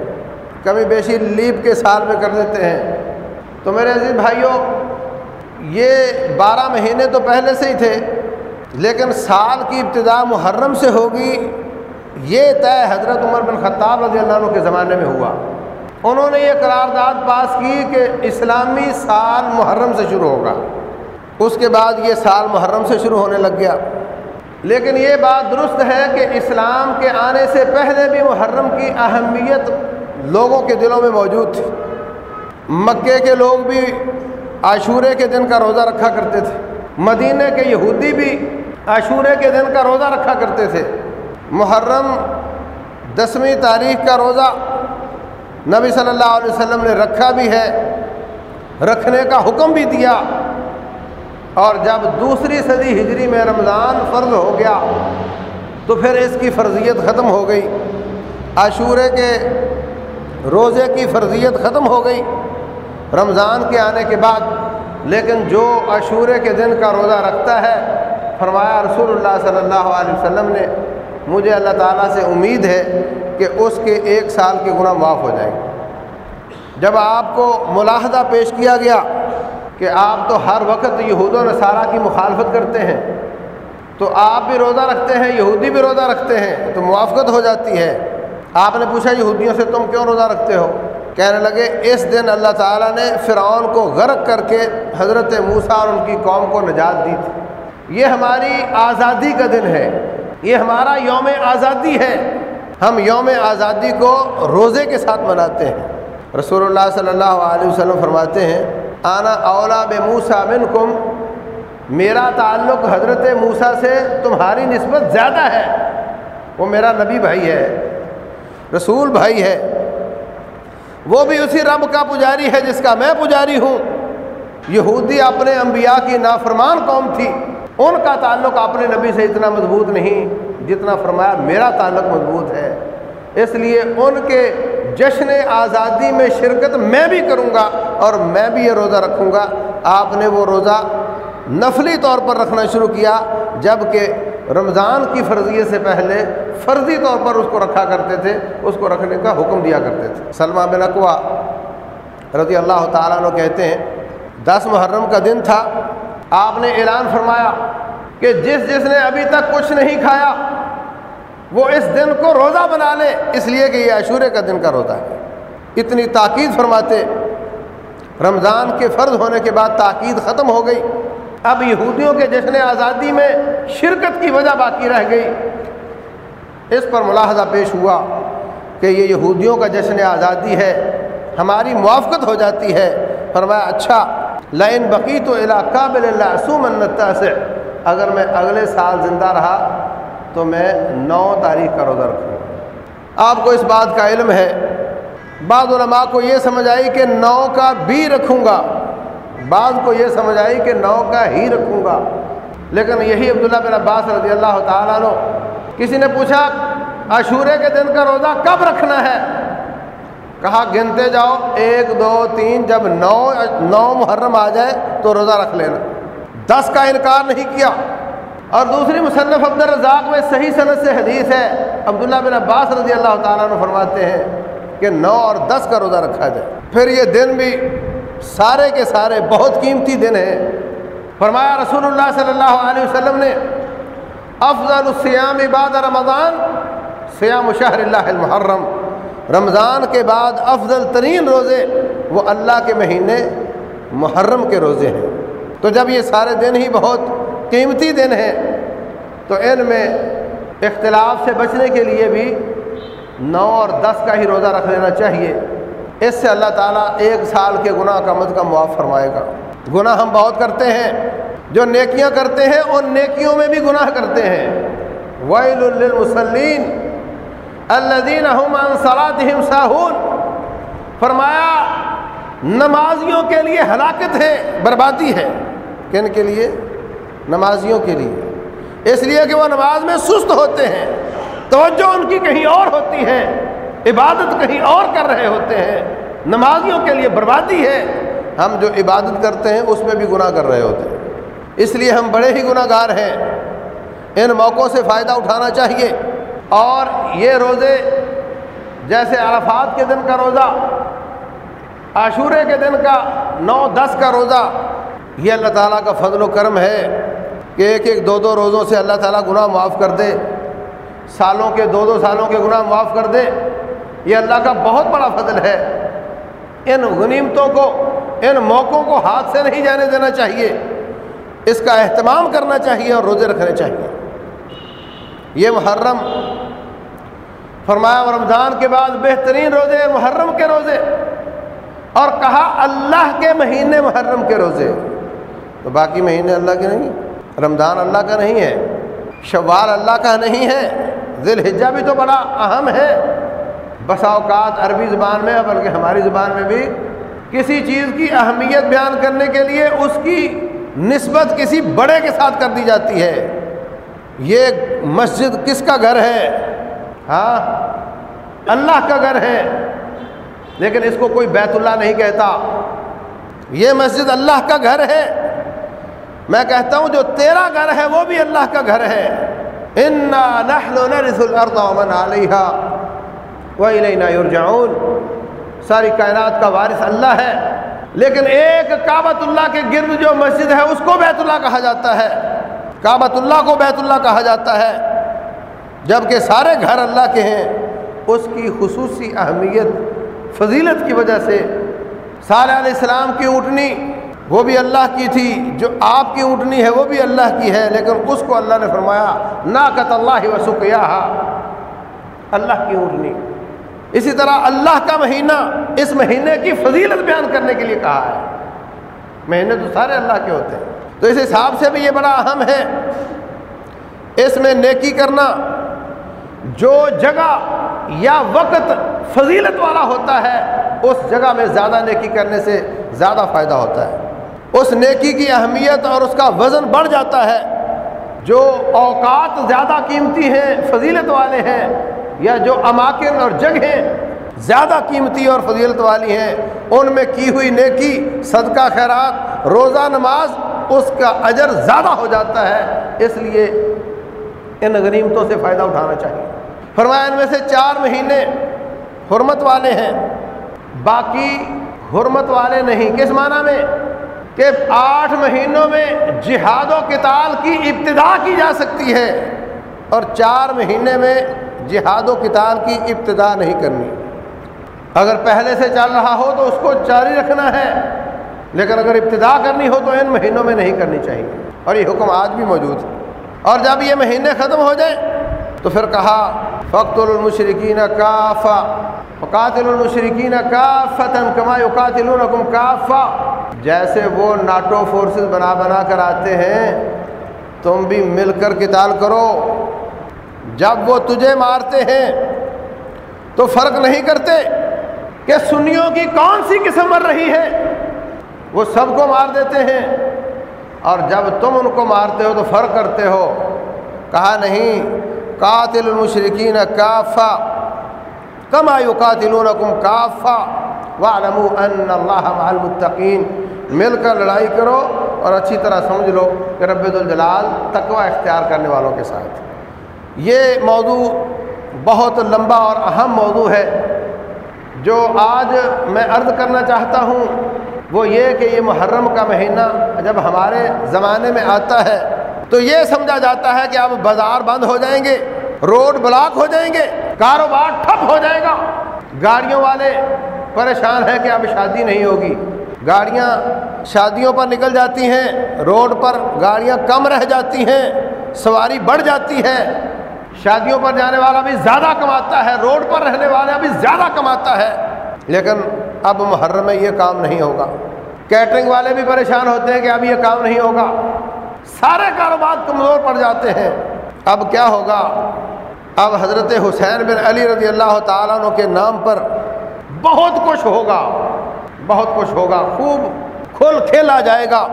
Speaker 1: کمی بیشی لیپ کے سال میں کر دیتے ہیں۔ تو میرے عزیز بھائیوں یہ بارہ مہینے تو پہلے سے ہی تھے، لیکن سال کی ابتدا محرم سے ہوگی، یہ طے حضرت عمر بن خطاب رضی اللہ عنہ کے زمانے میں ہوا۔ انہوں نے یہ قرارداد پاس کی کہ اسلامی سال محرم سے شروع ہوگا۔ اس کے بعد یہ سال محرم سے شروع ہونے لگ گیا۔ لیکن یہ بات درست ہے کہ اسلام کے آنے سے پہلے بھی محرم کی اہمیت لوگوں کے دلوں میں موجود تھی۔ مکے کے لوگ بھی، عاشورے کے دن کا روزہ رکھا کرتے تھے۔ مدینہ کے یہودی بھی عاشورے کے دن کا روزہ رکھا کرتے تھے۔ محرم دسویں تاریخ کا روزہ نبی صلی اللہ علیہ وسلم نے رکھا بھی ہے، رکھنے کا حکم بھی دیا۔ اور جب دوسری صدی ہجری میں رمضان فرض ہو گیا، تو پھر اس کی فرضیت ختم ہو گئی۔ عاشورے کے روزے کی فرضیت ختم ہو گئی، رمضان کے آنے کے بعد۔ لیکن جو عاشورے کے دن کا روزہ رکھتا ہے، فرمایا رسول اللہ صلی اللہ علیہ وسلم نے، مجھے اللہ تعالیٰ سے امید ہے کہ اس کے ایک سال کے گناہ معاف ہو جائیں جب آپ کو ملاحظہ پیش کیا گیا کہ آپ تو ہر وقت یہود و نصارہ کی مخالفت کرتے ہیں، تو آپ بھی روزہ رکھتے ہیں، یہودی بھی روزہ رکھتے ہیں، تو موافقت ہو جاتی ہے۔ آپ نے پوچھا یہودیوں سے تم کیوں روزہ رکھتے ہو؟ کہنے لگے، اس دن اللہ تعالیٰ نے فرعون کو غرق کر کے حضرت موسیٰ اور ان کی قوم کو نجات دی تھی۔ یہ ہماری آزادی کا دن ہے، یہ ہمارا یوم آزادی ہے۔ ہم یوم آزادی کو روزے کے ساتھ مناتے ہیں۔ رسول اللہ صلی اللہ علیہ وسلم فرماتے ہیں، آنا اولا بے موسا بن میرا تعلق حضرت موسا سے تمہاری نسبت زیادہ ہے۔ وہ میرا نبی بھائی ہے، رسول بھائی ہے۔ وہ بھی اسی رب کا پجاری ہے جس کا میں پجاری ہوں۔ یہودی اپنے انبیاء کی نافرمان قوم تھی۔ ان کا تعلق اپنے نبی سے اتنا مضبوط نہیں جتنا فرمایا میرا تعلق مضبوط ہے۔ اس لیے ان کے جشن آزادی میں شرکت میں بھی کروں گا اور میں بھی یہ روزہ رکھوں گا۔ آپ نے وہ روزہ نفلی طور پر رکھنا شروع کیا جبکہ رمضان کی فرضیت سے پہلے فرضی طور پر اس کو رکھا کرتے تھے، اس کو رکھنے کا حکم دیا کرتے تھے۔ سلمہ بن اقوا رضی اللہ تعالیٰ عنہ کہتے ہیں، دس محرم کا دن تھا، آپ نے اعلان فرمایا کہ جس جس نے ابھی تک کچھ نہیں کھایا وہ اس دن کو روزہ بنا لے، اس لیے کہ یہ عشورے کا دن کا روزہ ہے۔ اتنی تاکید فرماتے، رمضان کے فرض ہونے کے بعد تاکید ختم ہو گئی۔ اب یہودیوں کے جشن آزادی میں شرکت کی وجہ باقی رہ گئی۔ اس پر ملاحظہ پیش ہوا کہ یہ یہودیوں کا جشن آزادی ہے، ہماری موافقت ہو جاتی ہے۔ فرمایا اچھا لائن بقی تو علاقہ بل اللہ سے اگر میں اگلے سال زندہ رہا تو میں نو تاریخ کا روزہ رکھوں آپ کو اس بات کا علم ہے۔ بعض علماء کو یہ سمجھ آئی کہ نو کا بھی رکھوں گا۔ بعض کو یہ سمجھ آئی کہ نو کا ہی رکھوں گا۔ لیکن یہی عبداللہ بن عباس رضی اللہ تعالیٰ عنہ، کسی نے پوچھا عشورے کے دن کا روزہ کب رکھنا ہے؟ کہا، گنتے جاؤ، ایک، دو، تین، جب نو نو محرم آ جائے تو روزہ رکھ لینا۔ دس کا انکار نہیں کیا۔ اور دوسری مصنف عبد الرزاق میں صحیح صنعت سے حدیث ہے، عبداللہ بن عباس رضی اللہ تعالیٰ عنہ فرماتے ہیں کہ نو اور دس کا روزہ رکھا جائے۔ پھر یہ دن بھی سارے کے سارے بہت قیمتی دن ہیں۔ فرمایا رسول اللہ صلی اللہ علیہ وسلم نے، افضل السیام عباد رمضان سیام شہر اللہ المحرم۔ رمضان کے بعد افضل ترین روزے وہ اللہ کے مہینے محرم کے روزے ہیں۔ تو جب یہ سارے دن ہی بہت قیمتی دن ہیں تو ان میں اختلاف سے بچنے کے لیے بھی نو اور دس کا ہی روزہ رکھ لینا چاہیے۔ اس سے اللہ تعالیٰ ایک سال کے گناہ کا مد کا معاف فرمائے گا۔ گناہ ہم بہت کرتے ہیں، جو نیکیاں کرتے ہیں، ان نیکیوں میں بھی گناہ کرتے ہیں۔ ویل للمسلین الدین صلاتہم ساہون۔ فرمایا، نمازیوں کے لیے ہلاکت ہے، بربادی ہے۔ کن کے لیے؟ نمازیوں کے لیے۔ اس لیے کہ وہ نماز میں سست ہوتے ہیں، توجہ ان کی کہیں اور ہوتی ہے، عبادت کہیں اور کر رہے ہوتے ہیں، نمازیوں کے لیے بربادی ہے۔ ہم جو عبادت کرتے ہیں، اس میں بھی گناہ کر رہے ہوتے ہیں۔ اس لیے ہم بڑے ہی گناہ گار ہیں۔ ان موقعوں سے فائدہ اٹھانا چاہیے۔ اور یہ روزے، جیسے عرفات کے دن کا روزہ، عاشورے کے دن کا نو دس کا روزہ، یہ اللہ تعالیٰ کا فضل و کرم ہے۔ کہ ایک ایک دو دو روزوں سے اللہ تعالیٰ گناہ معاف کر دے، سالوں کے دو دو سالوں کے گناہ معاف کر دے۔ یہ اللہ کا بہت بڑا فضل ہے۔ ان غنیمتوں کو، ان موقعوں کو ہاتھ سے نہیں جانے دینا چاہیے۔ اس کا اہتمام کرنا چاہیے اور روزے رکھنے چاہیے۔ یہ محرم، فرمایا رمضان کے بعد بہترین روزے محرم کے روزے۔ اور کہا اللہ کے مہینے محرم کے روزے۔ تو باقی مہینے اللہ کے نہیں۔ رمضان اللہ کا نہیں ہے، شوال اللہ کا نہیں ہے ذی الحجہ بھی تو بڑا اہم ہے۔ بسا اوقات عربی زبان میں، بلکہ ہماری زبان میں بھی کسی چیز کی اہمیت بیان کرنے کے لیے اس کی نسبت کسی بڑے کے ساتھ کر دی جاتی ہے۔ یہ مسجد کس کا گھر ہے؟ ہاں اللہ کا گھر ہے۔ لیکن اس کو کوئی بیت اللہ نہیں کہتا۔ یہ مسجد اللہ کا گھر ہے۔ میں کہتا ہوں جو تیرا گھر ہے وہ بھی اللہ کا گھر ہے۔ انا نحن نرث الارض ومن ساری کائنات کا وارث اللہ ہے، لیکن ایک کعبۃ اللہ کے گرد جو مسجد ہے، اس کو بیت اللہ کہا جاتا ہے۔ کعبۃ اللہ کو بیت اللہ کہا جاتا ہے۔ جبکہ سارے گھر اللہ کے ہیں، اس کی خصوصی اہمیت، فضیلت کی وجہ سے صالح علیہ السلام کی اونٹنی وہ بھی اللہ کی تھی، جو آپ کی اونٹنی ہے، وہ بھی اللہ کی ہے، لیکن اس کو اللہ نے فرمایا نا قط اللہ وسکیا اللہ کی اونٹنی۔ اسی طرح اللہ کا مہینہ اس مہینے کی فضیلت بیان کرنے کے لیے کہا ہے۔ مہینے تو سارے اللہ کے ہوتے ہیں۔ تو اس حساب سے بھی یہ بڑا اہم ہے۔ اس میں نیکی کرنا جو جگہ یا وقت فضیلت والا ہوتا ہے، اس جگہ میں زیادہ نیکی کرنے سے زیادہ فائدہ ہوتا ہے۔ اس نیکی کی اہمیت اور اس کا وزن بڑھ جاتا ہے۔ جو اوقات زیادہ قیمتی ہیں، فضیلت والے ہیں، یا جو اماکن اور جگہیں زیادہ قیمتی اور فضیلت والی ہیں، ان میں کی ہوئی نیکی، صدقہ، خیرات، روزہ، نماز، اس کا اجر زیادہ ہو جاتا ہے۔ اس لیے ان غنیمتوں سے فائدہ اٹھانا چاہیے۔ فرمایا، ان میں سے چار مہینے حرمت والے ہیں، باقی حرمت والے نہیں۔ کس معنی میں؟ کہ آٹھ مہینوں میں جہاد و کتال کی ابتدا کی جا سکتی ہے اور چار مہینے میں جہاد و کتال کی ابتدا نہیں کرنی۔ اگر پہلے سے چل رہا ہو تو اس کو جاری رکھنا ہے، لیکن اگر ابتدا کرنی ہو تو ان مہینوں میں نہیں کرنی چاہیے۔ اور یہ حکم آج بھی موجود ہے۔ اور جب یہ مہینے ختم ہو جائیں تو پھر کہا فخت المشرقین کافا قاتل المشرقین کافتن کما یقاتل کافا جیسے وہ ناٹو فورسز بنا بنا کر آتے ہیں، تم بھی مل کر کتال کرو۔ جب وہ تجھے مارتے ہیں، تو فرق نہیں کرتے کہ سنیوں کی کون سی قسم مر رہی ہے۔ وہ سب کو مار دیتے ہیں۔ اور جب تم ان کو مارتے ہو تو فرق کرتے ہو۔ کہا نہیں قاتل المشرقین کافا کم آیو قاتل کافا وعلموا ان اللہ مع المتقین مل کر لڑائی کرو اور اچھی طرح سمجھ لو کہ رب الجلال تقوی اختیار کرنے والوں کے ساتھ۔ یہ موضوع بہت لمبا اور اہم موضوع ہے۔ جو آج میں عرض کرنا چاہتا ہوں وہ یہ کہ یہ محرم کا مہینہ جب ہمارے زمانے میں آتا ہے تو یہ سمجھا جاتا ہے کہ اب بازار بند ہو جائیں گے، روڈ بلاک ہو جائیں گے، کاروبار ٹھپ ہو جائے گا۔ گاڑیوں والے پریشان ہیں کہ اب شادی نہیں ہوگی۔ گاڑیاں شادیوں پر نکل جاتی ہیں، روڈ پر گاڑیاں کم رہ جاتی ہیں، سواری بڑھ جاتی ہے۔ شادیوں پر جانے والا بھی زیادہ کماتا ہے، روڈ پر رہنے والا بھی زیادہ کماتا ہے۔ لیکن اب محرم میں یہ کام نہیں ہوگا۔ کیٹرنگ والے بھی پریشان ہوتے ہیں کہ اب یہ کام نہیں ہوگا۔ سارے کاروبار کمزور پڑ جاتے ہیں۔ اب کیا ہوگا؟ اب حضرت حسین بن علی رضی اللہ تعالیٰ عنہ کے نام پر بہت کچھ ہوگا۔ بہت کچھ ہوگا۔ خوب کھل کھیلا جائے گا۔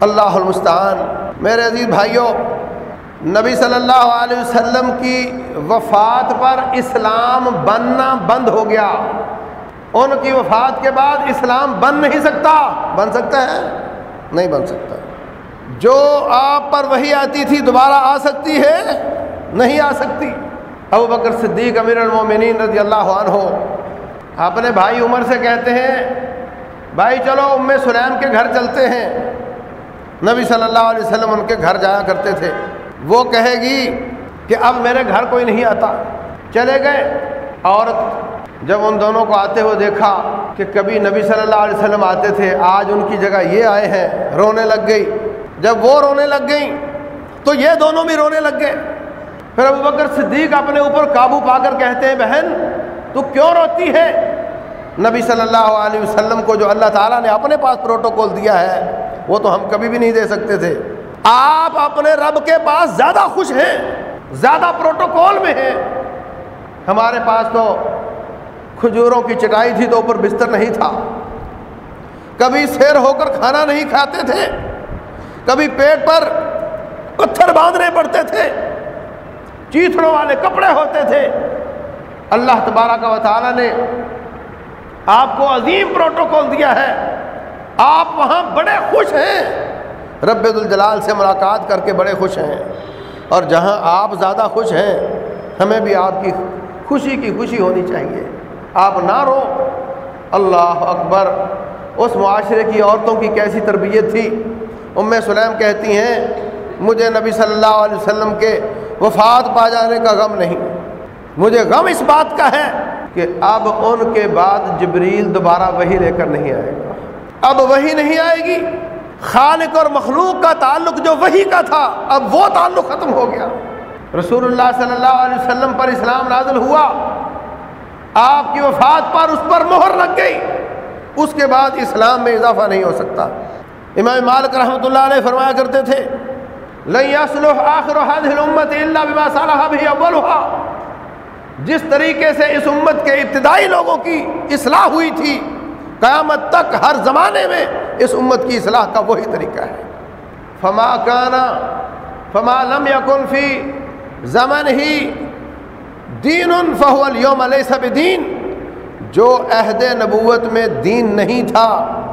Speaker 1: اللہ المستعان۔ میرے عزیز بھائیوں، نبی صلی اللہ علیہ وسلم کی وفات پر اسلام بننا بند ہو گیا۔ ان کی وفات کے بعد اسلام بن نہیں سکتا۔ بن سکتا ہے؟ نہیں بن سکتا۔ جو آپ پر وہی آتی تھی دوبارہ آ سکتی ہے؟ نہیں آ سکتی۔ ابو بکر صدیق، امیر المومنین رضی اللہ عنہ۔ اپنے بھائی عمر سے کہتے ہیں، بھائی چلو، ام سلیم کے گھر چلتے ہیں۔ نبی صلی اللہ علیہ وسلم ان کے گھر جایا کرتے تھے۔ وہ کہے گی کہ اب میرے گھر کوئی نہیں آتا۔ چلے گئے۔ عورت جب ان دونوں کو آتے ہوئے دیکھا کہ کبھی نبی صلی اللہ علیہ وسلم آتے تھے، آج ان کی جگہ یہ آئے ہیں، رونے لگ گئی۔ جب وہ رونے لگ گئیں، تو یہ دونوں بھی رونے لگ گئے۔ پھر ابو بکر صدیق اپنے اوپر قابو پا کر کہتے ہیں، بہن، تو کیوں روتی ہے؟ نبی صلی اللہ علیہ وسلم کو جو اللہ تعالیٰ نے اپنے پاس پروٹوکول دیا ہے، وہ تو ہم کبھی بھی نہیں دے سکتے تھے۔ آپ اپنے رب کے پاس زیادہ خوش ہیں، زیادہ پروٹوکول میں ہیں۔ ہمارے پاس تو کھجوروں کی چٹائی تھی تو اوپر بستر نہیں تھا۔ کبھی سیر ہو کر کھانا نہیں کھاتے تھے۔ کبھی پیٹ پر پتھر باندھنے پڑتے تھے چیتڑوں والے کپڑے ہوتے تھے۔ اللہ تبارہ کا تعالیٰ نے آپ کو عظیم پروٹوکول دیا ہے۔ آپ وہاں بڑے خوش ہیں۔ رب الجلال سے ملاقات کر کے بڑے خوش ہیں۔ اور جہاں آپ زیادہ خوش ہیں، ہمیں بھی آپ کی خوشی کی خوشی ہونی چاہیے۔ آپ نہ رو۔ اللہ اکبر، اس معاشرے کی عورتوں کی کیسی تربیت تھی؟ ام سلیم کہتی ہیں، مجھے نبی صلی اللہ علیہ وسلم کے وفات پا جانے کا غم نہیں۔ مجھے غم اس بات کا ہے کہ اب ان کے بعد جبریل دوبارہ وہی لے کر نہیں آئے گا۔ اب وہی نہیں آئے گی۔ خالق اور مخلوق کا تعلق جو وہی کا تھا، اب وہ تعلق ختم ہو گیا۔ رسول اللہ صلی اللہ علیہ وسلم پر اسلام نازل ہوا۔ آپ کی وفات پر اس پر مہر لگ گئی۔ اس کے بعد اسلام میں اضافہ نہیں ہو سکتا۔ امام مالک رحمۃ اللہ علیہ فرمایا کرتے تھے آخر امت اللہ بھی اول ہوا جس طریقے سے اس امت کے ابتدائی لوگوں کی اصلاح ہوئی تھی، قیامت تک ہر زمانے میں اس امت کی اصلاح کا وہی طریقہ ہے۔ فما کانا فما لم یکن فی زمن ہی دین فہو اليوم علیہ دین جو عہد نبوت میں دین نہیں تھا۔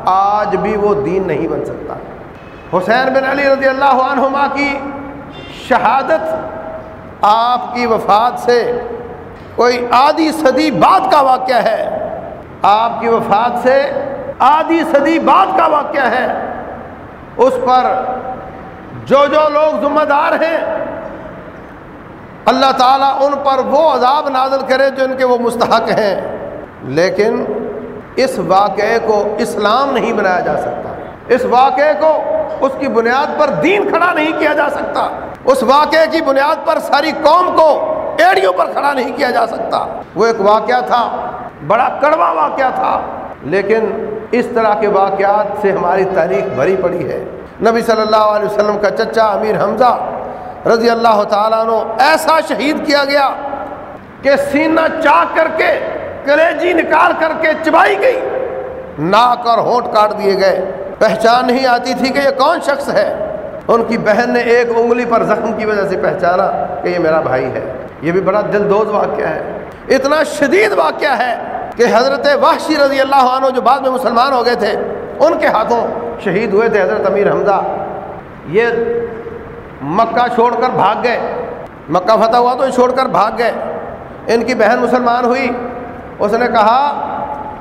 Speaker 1: آج بھی وہ دین نہیں بن سکتا۔ حسین بن علی رضی اللہ عنہما کی شہادت آپ کی وفات سے کوئی آدھی صدی بعد کا واقعہ ہے۔ آپ کی وفات سے آدھی صدی بعد کا واقعہ ہے۔ اس پر جو جو لوگ ذمہ دار ہیں، اللہ تعالیٰ ان پر وہ عذاب نازل کرے جو ان کے وہ مستحق ہیں۔ لیکن اس واقعے کو اسلام نہیں بنایا جا سکتا۔ اس واقعے کو اس کی بنیاد پر دین کھڑا نہیں کیا جا سکتا۔ اس واقعے کی بنیاد پر ساری قوم کو ایڑیوں پر کھڑا نہیں کیا جا سکتا۔ وہ ایک واقعہ تھا، بڑا کڑوا واقعہ تھا، لیکن اس طرح کے واقعات سے ہماری تاریخ بھری پڑی ہے۔ نبی صلی اللہ علیہ وسلم کا چچا امیر حمزہ رضی اللہ تعالیٰ عنہ ایسا شہید کیا گیا کہ سینہ چاک کر کے کلیجی نکال کر کے چبائی گئی۔ ناک اور ہونٹ کاٹ دیے گئے۔ پہچان نہیں آتی تھی کہ یہ کون شخص ہے۔ ان کی بہن نے ایک انگلی پر زخم کی وجہ سے پہچانا کہ یہ میرا بھائی ہے۔ یہ بھی بڑا دل دوز واقعہ ہے۔ اتنا شدید واقعہ ہے کہ حضرت وحشی رضی اللہ عنہ جو بعد میں مسلمان ہو گئے تھے، ان کے ہاتھوں شہید ہوئے تھے حضرت امیر حمزہ۔ یہ مکہ چھوڑ کر بھاگ گئے۔ مکہ فتح ہوا تو یہ چھوڑ کر بھاگ گئے۔ ان کی بہن مسلمان ہوئی۔ اس نے کہا،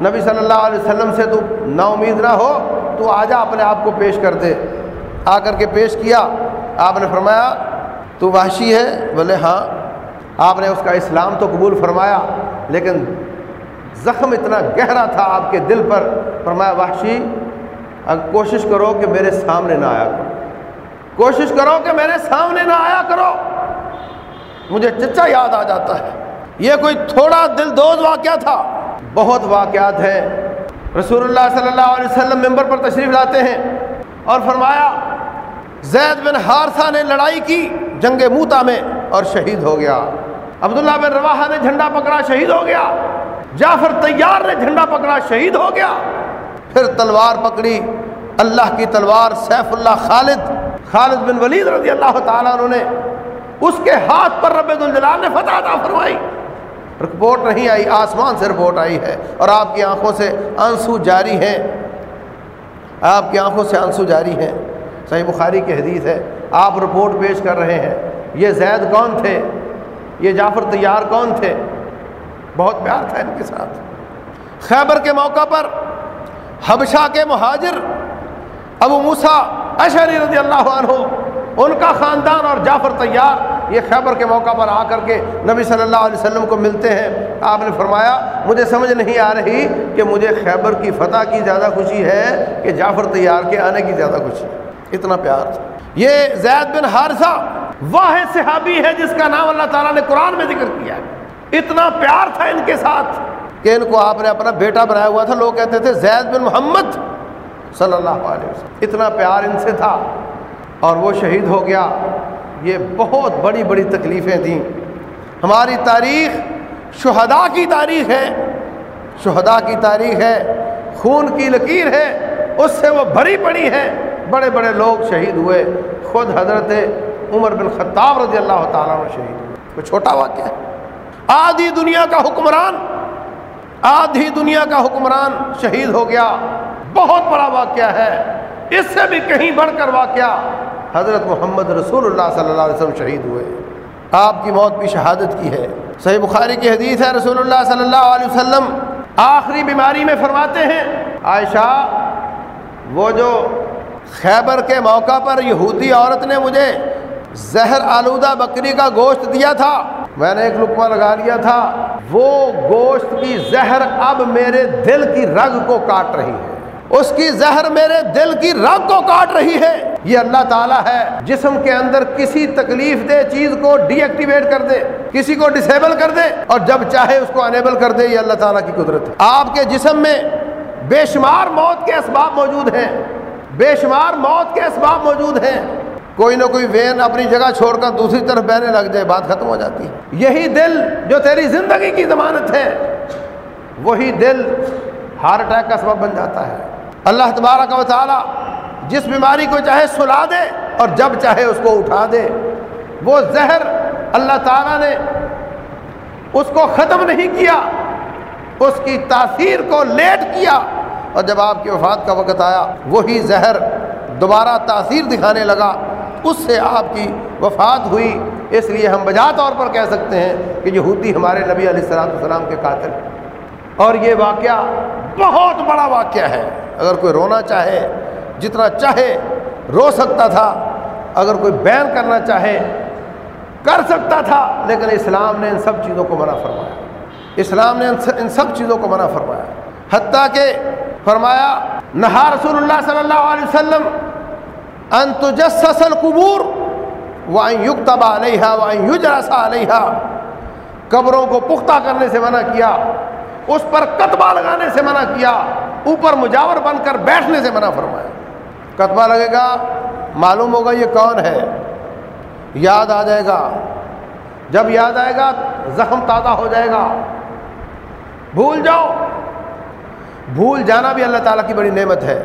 Speaker 1: نبی صلی اللہ علیہ وسلم سے تو نا امید نہ ہو، تو آ جا اپنے آپ کو پیش کر دے۔ آ کر کے پیش کیا۔ آپ نے فرمایا، تو وحشی ہے؟ بولے ہاں۔ آپ نے اس کا اسلام تو قبول فرمایا، لیکن زخم اتنا گہرا تھا آپ کے دل پر۔ فرمایا، وحشی کوشش کرو کہ میرے سامنے نہ آیا کرو۔ کوشش کرو کہ میرے سامنے نہ آیا کرو۔ مجھے چچا یاد آ جاتا ہے۔ یہ کوئی تھوڑا دل دوز واقعہ تھا۔ بہت واقعات ہیں۔ رسول اللہ صلی اللہ علیہ وسلم ممبر پر تشریف لاتے ہیں اور فرمایا، زید بن حارثہ نے لڑائی کی جنگ موتا میں اور شہید ہو گیا۔ عبداللہ بن رواحہ نے جھنڈا پکڑا، شہید ہو گیا۔ جعفر تیار نے جھنڈا پکڑا، شہید ہو گیا۔ پھر تلوار پکڑی، اللہ کی تلوار سیف اللہ خالد خالد بن ولید رضی اللہ تعالیٰ انہوں نے اس کے ہاتھ پر رب الجلال نے فتح عطا فرمائی۔ رپورٹ نہیں آئی، آسمان سے رپورٹ آئی ہے اور آپ کی آنکھوں سے آنسو جاری ہیں۔ آپ کی آنکھوں سے آنسو جاری ہیں۔ صحیح بخاری کی حدیث ہے، آپ رپورٹ پیش کر رہے ہیں۔ یہ زید کون تھے؟ یہ جعفر تیار کون تھے؟ بہت پیار تھا ان کے ساتھ۔ خیبر کے موقع پر حبشہ کے مہاجر ابو موسا اشری رضی اللہ عنہ، ان کا خاندان اور جعفر تیار یہ خیبر کے موقع پر آ کر کے نبی صلی اللہ علیہ وسلم کو ملتے ہیں۔ آپ نے فرمایا، مجھے سمجھ نہیں آ رہی کہ مجھے خیبر کی فتح کی زیادہ خوشی ہے کہ جعفر تیار کے آنے کی زیادہ خوشی اتنا پیار تھا۔ یہ زید بن حارثہ
Speaker 2: واحد صحابی ہے جس کا نام اللہ تعالیٰ نے قرآن میں ذکر کیا ہے۔ اتنا پیار تھا ان کے ساتھ کہ ان کو آپ نے اپنا بیٹا بنایا ہوا تھا۔ لوگ کہتے تھے، زید بن محمد صلی اللہ علیہ وسلم۔ اتنا پیار ان سے تھا اور وہ شہید ہو گیا۔ یہ بہت بڑی بڑی تکلیفیں تھیں ہماری تاریخ شہداء کی تاریخ ہے۔ شہداء کی تاریخ ہے۔ خون کی لکیر ہے۔ اس سے وہ بھری پڑی ہے۔ بڑے بڑے لوگ شہید ہوئے۔ خود حضرت عمر بن خطاب رضی اللہ تعالیٰ میں شہید ہوئے۔ کوئی چھوٹا واقعہ ہے؟ آدھی دنیا کا حکمران، آدھی دنیا کا حکمران شہید ہو گیا۔ بہت بڑا واقعہ ہے۔ اس سے بھی کہیں بڑھ کر واقعہ۔ حضرت محمد رسول اللہ صلی اللہ علیہ وسلم شہید ہوئے۔ آپ کی موت بھی شہادت کی ہے۔ صحیح بخاری کی حدیث ہے، رسول اللہ صلی اللہ علیہ وسلم آخری بیماری میں فرماتے ہیں، عائشہ، وہ جو خیبر کے موقع پر یہودی عورت نے مجھے زہر آلودہ بکری کا گوشت دیا تھا، میں نے ایک لقمہ لگا لیا تھا، وہ گوشت کی زہر اب میرے دل کی رگ کو کاٹ رہی ہے۔ اس کی زہر میرے دل کی رگ کو کاٹ رہی ہے۔ یہ اللہ تعالیٰ ہے، جسم کے اندر کسی تکلیف دہ چیز کو ڈی ایکٹیویٹ کر دے، کسی کو ڈسیبل کر دے اور جب چاہے اس کو انیبل کر دے، یہ اللہ تعالیٰ کی قدرت ہے۔ آپ کے جسم میں بے شمار موت کے اسباب موجود ہیں۔ بے شمار موت کے اسباب موجود ہیں۔ کوئی نہ کوئی وین اپنی جگہ چھوڑ کر دوسری طرف بہنے لگ جائے، بات ختم ہو جاتی ہے۔ یہی دل جو تیری زندگی کی ضمانت ہے، وہی دل ہارٹ اٹیک کا سبب بن جاتا ہے۔ اللہ تبارک و تعالی جس بیماری کو چاہے سلا دے اور جب چاہے اس کو اٹھا دے۔ وہ زہر اللہ تعالیٰ نے اس کو ختم نہیں کیا، اس کی تاثیر کو لیٹ کیا۔ اور جب آپ کی وفات کا وقت آیا، وہی زہر دوبارہ تاثیر دکھانے لگا۔ اس سے آپ کی وفات ہوئی۔ اس لیے ہم بجا طور پر کہہ سکتے ہیں کہ یہودی ہمارے نبی علیہ السلام السلام کے قاتل اور یہ واقعہ بہت بڑا واقعہ ہے۔ اگر کوئی رونا چاہے جتنا چاہے رو سکتا تھا، اگر کوئی بیان کرنا چاہے کر سکتا تھا، لیکن اسلام نے ان سب چیزوں کو منع فرمایا۔ اسلام نے ان سب چیزوں کو منع فرمایا۔ حتیٰ کہ فرمایا، نہا رسول اللہ صلی اللہ علیہ وسلم، ان تجسس القبور وائن یکتب علیہ وائن یجرسا علیہ قبروں کو پختہ کرنے سے منع کیا، اس پر کتبہ لگانے سے منع کیا، اوپر مجاور بن کر بیٹھنے سے منع فرمایا۔ کتبہ لگے گا، معلوم ہوگا یہ کون ہے۔ یاد آ جائے گا۔ جب یاد آئے گا، زخم تازہ ہو جائے گا۔ بھول جاؤ۔ بھول جانا بھی اللہ تعالیٰ کی بڑی نعمت ہے۔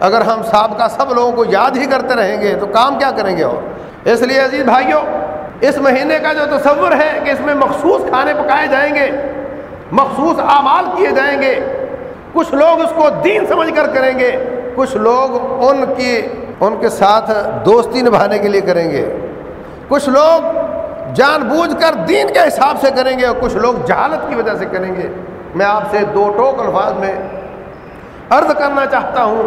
Speaker 2: اگر ہم سابقہ سب لوگوں کو یاد ہی کرتے رہیں گے، تو کام کیا کریں گے اور اس لیے عزیز بھائیوں، اس مہینے کا جو تصور ہے کہ اس میں مخصوص کھانے پکائے جائیں گے، مخصوص اعمال کیے جائیں گے، کچھ لوگ اس کو دین سمجھ کر کریں گے۔ کچھ لوگ ان کی ان کے ساتھ دوستی نبھانے کے لیے کریں گے۔ کچھ لوگ جان بوجھ کر دین کے حساب سے کریں گے اور کچھ لوگ جہالت کی وجہ سے کریں گے۔ میں آپ سے دو ٹوک الفاظ میں عرض کرنا چاہتا ہوں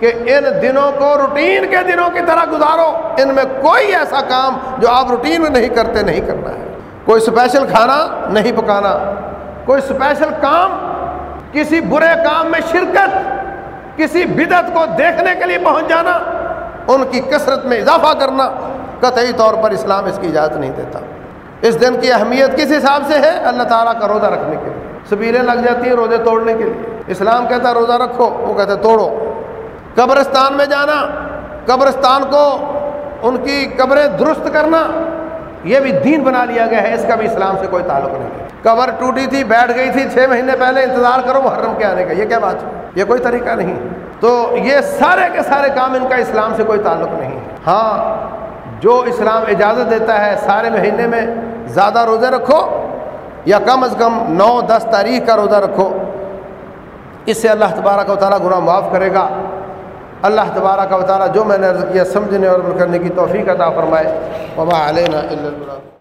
Speaker 2: کہ ان دنوں کو روٹین کے دنوں کی طرح گزارو۔ ان میں کوئی ایسا کام جو آپ روٹین میں نہیں کرتے، نہیں کرنا ہے۔ کوئی اسپیشل کھانا نہیں پکانا۔ کوئی اسپیشل کام، کسی برے کام میں شرکت کسی بدت کو دیکھنے کے لیے پہنچ جانا، ان کی کثرت میں اضافہ کرنا قطعی طور پر اسلام اس کی اجازت نہیں دیتا۔ اس دن کی اہمیت کس حساب سے ہے؟ اللہ تعالیٰ کا روزہ رکھنے کے لیے۔ سبیریں لگ جاتی ہیں روزے توڑنے کے لیے۔ اسلام کہتا ہے روزہ رکھو، وہ کہتے ہیں توڑو۔ قبرستان میں جانا، قبرستان کو ان کی قبریں درست کرنا، یہ بھی دین بنا لیا گیا ہے، اس کا بھی اسلام سے کوئی تعلق نہیں قبر ٹوٹی تھی، بیٹھ گئی تھی، چھ مہینے پہلے انتظار کرو، محرم کے آنے کا، یہ کیا بات ہے؟ یہ کوئی طریقہ نہیں۔ تو یہ سارے کے سارے کام ان کا اسلام سے کوئی تعلق نہیں۔ ہے ہاں جو اسلام اجازت دیتا ہے سارے مہینے میں زیادہ روزے رکھو یا کم از کم نو دس تاریخ کا روزہ رکھو، اس سے اللہ تبارہ کا تعالیٰ گناہ معاف کرے گا۔ اللہ تبارہ کا تعالیٰ جو میں نے عرض کیا، سمجھنے اور کرنے کی توفیق عطا فرمائے۔ وبا علیہ